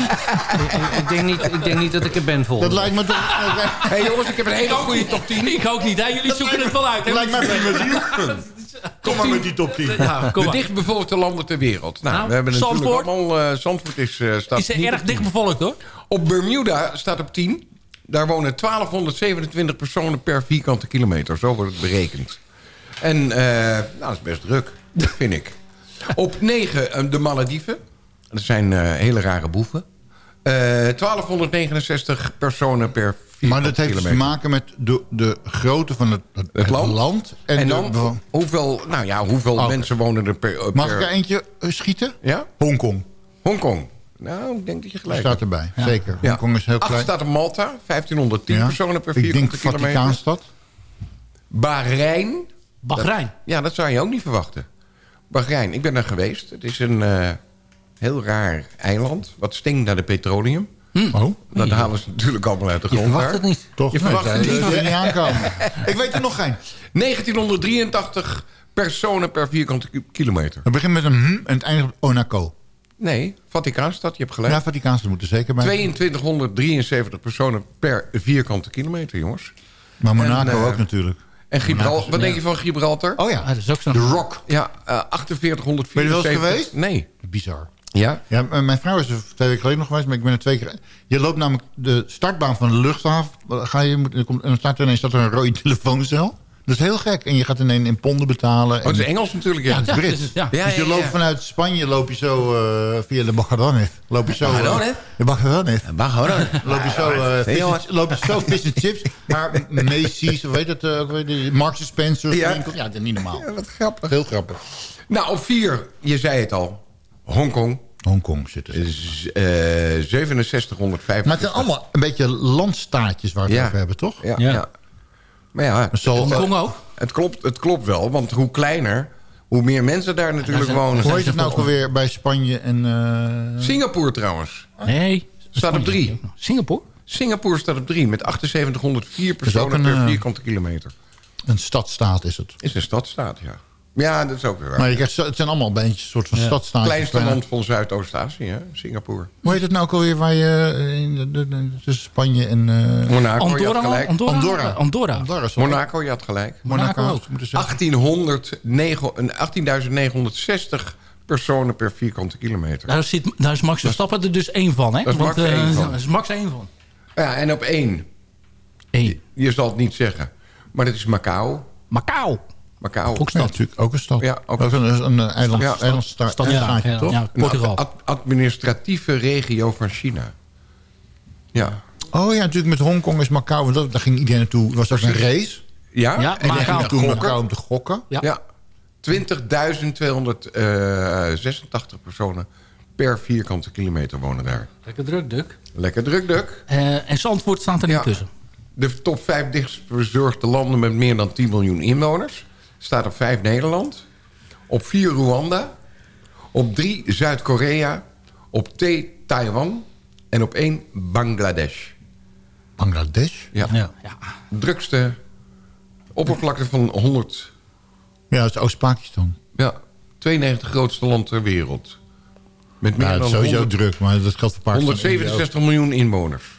Speaker 10: ik, ik denk niet, ik denk niet dat ik er ben volgende
Speaker 11: Dat lijkt me toch...
Speaker 8: Hé hey jongens, ik heb een hele goede top 10.
Speaker 9: Ik ook niet, hè? Jullie zoeken het wel uit. hè?
Speaker 11: Dat lijkt mij prima. Kom maar met die top 10.
Speaker 9: Ja,
Speaker 8: De dichtbevolkte landen ter wereld. Nou,
Speaker 9: Nou,
Speaker 8: we hebben natuurlijk
Speaker 9: Zandvoort?
Speaker 8: allemaal... eh Zandvoort is, eh, staat
Speaker 9: Is er erg
Speaker 8: op 10.
Speaker 9: dicht bevolkt, hoor.
Speaker 8: Op Bermuda staat op 10. Daar wonen 1227 personen per vierkante kilometer. Zo wordt het berekend. En eh, nou, dat is best druk, vind ik. Op 9 de Malediven. Dat zijn eh, hele rare boeven. Eh 1269 personen per vierkante
Speaker 11: Maar dat heeft
Speaker 8: kilometer.
Speaker 11: te maken met de, de grootte van het, het,
Speaker 8: Het land.
Speaker 11: en,
Speaker 8: En, dan, hoeveel, nou ja, hoeveel mensen wonen er per...
Speaker 11: Mag ik er eentje eh, schieten?
Speaker 8: Ja?
Speaker 11: Hongkong.
Speaker 8: Hongkong. Nou, ik denk dat je gelijk
Speaker 11: staat erbij. Zeker.
Speaker 8: Ja.
Speaker 11: Hongkong is heel
Speaker 8: Acht
Speaker 11: klein.
Speaker 8: staat er Malta, 1510
Speaker 11: Ja.
Speaker 8: personen per
Speaker 11: Ik denk
Speaker 8: vierkante kilometer.
Speaker 11: Vaticaanstad.
Speaker 8: Bahrein.
Speaker 9: Bahrein.
Speaker 8: Ja, dat zou je ook niet verwachten. Bahrein, ik ben daar geweest. Het is een eh, heel raar eiland. Wat stinkt naar de petroleum.
Speaker 11: Oh,
Speaker 8: Dat halen ze natuurlijk allemaal uit de
Speaker 10: Je
Speaker 8: grond
Speaker 10: verwacht
Speaker 8: daar.
Speaker 10: het niet.
Speaker 11: toch?
Speaker 8: Je verwacht het
Speaker 11: dat
Speaker 8: niet.
Speaker 11: er niet aankomen. Ik weet er nog geen.
Speaker 8: 1983 personen per vierkante ki- kilometer.
Speaker 11: Het begint met een hm en het eindigt op Onaco.
Speaker 8: Nee, Vaticaanstad, je hebt gelijk.
Speaker 11: Ja, Vaticaanstad moet er zeker bij.
Speaker 8: 2273 personen per vierkante kilometer, jongens.
Speaker 11: Maar Monaco
Speaker 8: En, eh,
Speaker 11: ook natuurlijk.
Speaker 8: En Gibraltar, wat denk je van Gibraltar?
Speaker 11: Oh ja,
Speaker 9: Ah, dat is ook zo'n...
Speaker 11: The Rock.
Speaker 8: Ja, eh 4874.
Speaker 11: Ben je er wel eens geweest?
Speaker 8: Nee.
Speaker 11: Bizar.
Speaker 8: Ja?
Speaker 11: Ja, mijn vrouw is er twee weken geleden nog geweest, maar ik ben er twee keer... Je loopt namelijk de startbaan van de luchthaven. Ga je, en dan staat er ineens staat er een rode telefooncel. Dat is heel gek. En je gaat ineens in ponden betalen.
Speaker 8: Oh, het is
Speaker 11: En-
Speaker 8: Engels natuurlijk,
Speaker 11: Ja,
Speaker 8: ja.
Speaker 11: het is Brits.
Speaker 9: dus, ja.
Speaker 8: Ja,
Speaker 11: dus je loopt vanuit Spanje loop je zo eh, via de Bajadones. Loop je zo... eh,
Speaker 8: Bajadones?
Speaker 11: De Bajadones.
Speaker 8: Bajadones.
Speaker 11: Loop je zo, eh, loop je zo en chips. Maar Macy's, weet het, eh, de Marks Spencer.
Speaker 8: Ja.
Speaker 11: Ja. dat is niet normaal.
Speaker 8: Ja, wat grappig.
Speaker 11: Heel grappig.
Speaker 8: Nou, op vier, je zei het al, Hongkong.
Speaker 11: Hongkong zitten ze.
Speaker 8: Is, eh 6750.
Speaker 11: Maar het zijn allemaal een beetje landstaatjes waar we het
Speaker 8: Ja.
Speaker 11: over hebben, toch?
Speaker 8: Ja,
Speaker 10: Ja.
Speaker 8: ja. Maar ja,
Speaker 11: Zo,
Speaker 9: Hongkong ook.
Speaker 8: het klopt, het klopt wel. Want hoe kleiner, hoe meer mensen daar natuurlijk
Speaker 9: zijn-
Speaker 8: wonen.
Speaker 11: hoe heet het nou ook alweer bij Spanje en... eh,
Speaker 8: Singapore trouwens.
Speaker 9: Nee.
Speaker 8: Staat op drie.
Speaker 9: Singapore?
Speaker 8: Singapore staat op drie met 7804
Speaker 11: ook
Speaker 8: personen
Speaker 11: een,
Speaker 8: per
Speaker 11: eh,
Speaker 8: vierkante kilometer.
Speaker 11: een stadstaat is het.
Speaker 8: Is een stadstaat, ja. Ja, dat is ook weer waar.
Speaker 11: Maar je krijgt, het zijn allemaal een beetje een soort van stadstaatjes.
Speaker 8: Kleinste
Speaker 11: Kleine-
Speaker 8: land van Zuidoost-Azië, hè? Singapore.
Speaker 11: Hoe heet het nou ook alweer waar je eh, in de, de- de- tussen Spanje en... eh,
Speaker 8: Monaco, je had
Speaker 9: Andorra?
Speaker 8: gelijk.
Speaker 9: Andorra?
Speaker 11: Andorra.
Speaker 9: Andorra.
Speaker 11: Andorra, sorry.
Speaker 8: Monaco, je had gelijk.
Speaker 11: Monaco
Speaker 9: Monaco
Speaker 11: ook.
Speaker 9: ook.
Speaker 11: Moeten zeggen.
Speaker 8: 1800 negen- een 18.960 personen per vierkante kilometer.
Speaker 9: Daar, zit, daar is Max Verstappen er dus één van, hè?
Speaker 8: Daar is
Speaker 9: Want,
Speaker 8: Max
Speaker 9: eh,
Speaker 8: één van.
Speaker 9: Daar is Max één van.
Speaker 8: Ja, en op één.
Speaker 9: Eén.
Speaker 8: Je zal het niet zeggen. Maar dat is Macau.
Speaker 9: Macau.
Speaker 8: Macau.
Speaker 9: Ook
Speaker 11: Ja,
Speaker 9: stad.
Speaker 11: natuurlijk ook een stad.
Speaker 8: Ja, ook
Speaker 11: ook een, een, een eiland,
Speaker 8: Ja,
Speaker 11: eilandsta-
Speaker 9: stad.
Speaker 10: Ja,
Speaker 11: toch?
Speaker 9: Ja,
Speaker 8: Een
Speaker 9: Portugal.
Speaker 8: ad- administratieve regio van China. Ja.
Speaker 11: Oh ja, natuurlijk met Hongkong is Macau. want dat- Daar ging iedereen naartoe. Was ook een race.
Speaker 8: Ja?
Speaker 9: Ja,
Speaker 11: En
Speaker 9: Macau.
Speaker 11: ging toen
Speaker 8: Gokken.
Speaker 11: Macau om te gokken.
Speaker 9: Ja.
Speaker 8: Ja. 20.286 personen per vierkante kilometer wonen daar.
Speaker 10: Lekker druk, Duk.
Speaker 8: Lekker druk, druk.
Speaker 9: Eh, en Zandvoort staat er niet
Speaker 8: Ja.
Speaker 9: tussen.
Speaker 8: De top 5 dichtst bezorgde landen met meer dan 10 miljoen inwoners. Staat op 5 Nederland. Op 4 Rwanda. Op 3 Zuid-Korea. Op T Taiwan. En op 1 Bangladesh.
Speaker 11: Bangladesh.
Speaker 8: Ja.
Speaker 10: Ja.
Speaker 8: Drukste oppervlakte van 100...
Speaker 11: Ja, dat is Oost-Pakistan.
Speaker 8: Ja, 92 grootste land ter wereld. Met meer
Speaker 11: Ja, het
Speaker 8: dan
Speaker 11: is sowieso
Speaker 8: 100
Speaker 11: druk, maar dat geldt voor Pakistan.
Speaker 8: 167 miljoen inwoners.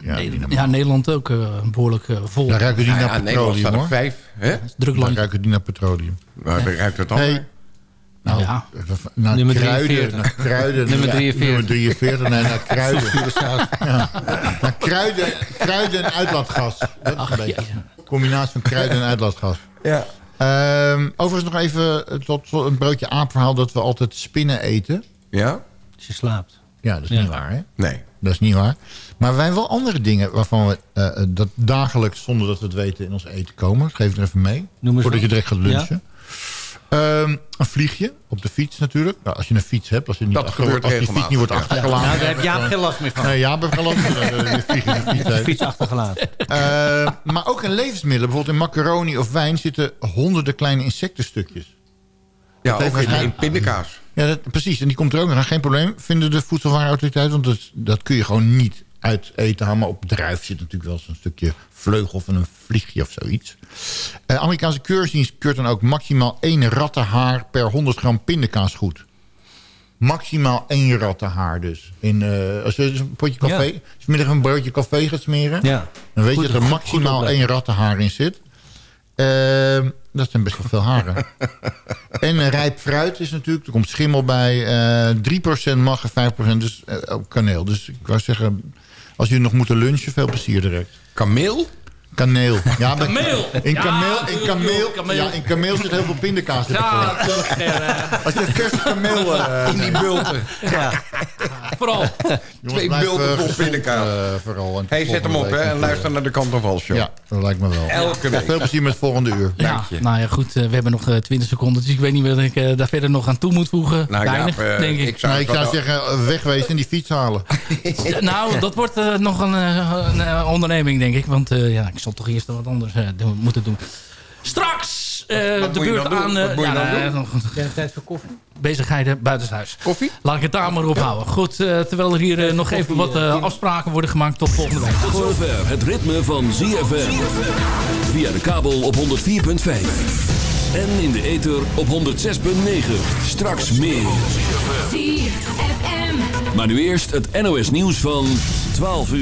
Speaker 11: Ja, normaal.
Speaker 9: Ja, Nederland ook eh, behoorlijk eh, vol.
Speaker 11: Daar ruiken die
Speaker 8: Ja,
Speaker 11: naar
Speaker 8: ja, Nederland
Speaker 11: petroleum,
Speaker 8: staat op
Speaker 11: hoor.
Speaker 8: 5. Hè?
Speaker 9: Druk
Speaker 11: Daar ruiken die naar petroleum.
Speaker 8: Maar daar ruikt het al.
Speaker 11: Hey,
Speaker 9: Nou, ja.
Speaker 11: naar
Speaker 10: Nummer
Speaker 11: kruiden.
Speaker 10: 43.
Speaker 11: Naar kruiden.
Speaker 10: Nummer
Speaker 11: Ja,
Speaker 10: 43.
Speaker 11: Nummer 43. Nee, naar kruiden. Ja. Naar kruiden, kruiden en uitlaatgas. Dat is een beetje. Combinatie van kruiden en uitlaatgas.
Speaker 8: Ja.
Speaker 11: Ehm, overigens nog even eh, tot tot een broodje aapverhaal... dat we altijd spinnen eten.
Speaker 8: Ja?
Speaker 10: Als je slaapt.
Speaker 11: Ja, dat is
Speaker 10: Ja.
Speaker 11: niet waar, hè?
Speaker 8: Nee.
Speaker 11: Dat is niet waar. Maar wij hebben wel andere dingen waarvan we eh, eh, dat dagelijks, zonder dat we het weten, in ons eten komen. Geef er even mee.
Speaker 10: Noem eens
Speaker 11: voordat je direct gaat lunchen. Ehm, een vliegje op de fiets natuurlijk. Nou, als je een fiets hebt, als, je niet
Speaker 8: Dat
Speaker 11: achter-
Speaker 8: gebeurt
Speaker 11: als die fiets niet wordt
Speaker 8: ja.
Speaker 11: achtergelaten.
Speaker 10: Nou, daar heb Jaap geen last meer van.
Speaker 11: Nee, ja, heb geloof de vlieg in de fiets heeft.
Speaker 10: achtergelaten.
Speaker 11: Eh, maar ook in levensmiddelen, bijvoorbeeld in macaroni of wijn... zitten honderden kleine insectenstukjes.
Speaker 8: Ja,
Speaker 11: Dat
Speaker 8: ook
Speaker 11: heeft
Speaker 8: in, in pindakaas.
Speaker 11: Ja, dat, precies. En die komt er ook nog aan. Geen probleem. Vinden de voedselwarenautoriteit. Want dat, dat kun je gewoon niet uit eten halen. Maar op druif zit natuurlijk wel zo'n stukje vleugel van een vliegje of zoiets. Eh Amerikaanse keursdienst keurt dan ook maximaal één rattenhaar per 100 gram pindakaas goed. Maximaal één rattenhaar dus. In, eh, als je dus een potje koffie,
Speaker 10: Ja.
Speaker 11: als je middag een broodje koffie gaat smeren...
Speaker 10: Ja.
Speaker 11: dan weet
Speaker 10: Goed-
Speaker 11: je dat er maximaal één rattenhaar in zit. Ehm, dat zijn best wel veel haren. en eh, rijp fruit is natuurlijk, er komt schimmel bij. eh 3% mag en 5% dus ook kaneel. Dus ik wou zeggen, als jullie nog moeten lunchen, veel plezier direct.
Speaker 8: Kameel?
Speaker 11: Kaneel. Ja,
Speaker 9: Kameel.
Speaker 11: In
Speaker 9: Ja,
Speaker 11: kameel, in kameel,
Speaker 9: kameel.
Speaker 11: Ja, in kameel zit heel veel pindakaas. in.
Speaker 9: Ja,
Speaker 11: Als je een verse kameel... eh,
Speaker 8: In die bulten.
Speaker 10: Ja.
Speaker 9: vooral.
Speaker 11: jongens,
Speaker 8: Twee bulten
Speaker 11: eh,
Speaker 8: vol pindakaas.
Speaker 11: eh, vooral. En
Speaker 8: Hey, zet hem op hè, en luister naar de Kant of show.
Speaker 11: Ja, dat lijkt me wel.
Speaker 8: Elke week.
Speaker 11: Veel plezier met het volgende uur.
Speaker 9: Ja,
Speaker 8: je.
Speaker 9: nou ja, goed. we hebben nog eh, 20 seconden. Dus ik weet niet wat ik daar verder nog aan toe moet voegen.
Speaker 8: Nou,
Speaker 9: Weinig, denk ik.
Speaker 8: ik zou,
Speaker 11: Nou, ik zou
Speaker 8: wel-
Speaker 11: zeggen, wegwezen en die fiets halen.
Speaker 9: Nou, dat wordt nog een, een, onderneming, denk ik. Want eh, ja, ik zal toch eerst wat anders eh, doen- moeten doen. Straks eh,
Speaker 8: wat
Speaker 9: de beurt aan... eh,
Speaker 8: Wat moet je dan
Speaker 9: ja,
Speaker 8: doen?
Speaker 9: nog
Speaker 10: Geen tijd voor koffie?
Speaker 9: bezigheden buitenshuis.
Speaker 8: Koffie?
Speaker 9: Laat ik het daar maar op houden. Goed, eh, terwijl er hier nog even wat afspraken worden gemaakt tot volgende week.
Speaker 4: Tot zover het ritme van ZFM. Via de kabel op 104.5. En in de ether op 106.9. Straks meer. Maar nu eerst het NOS nieuws van 12 uur.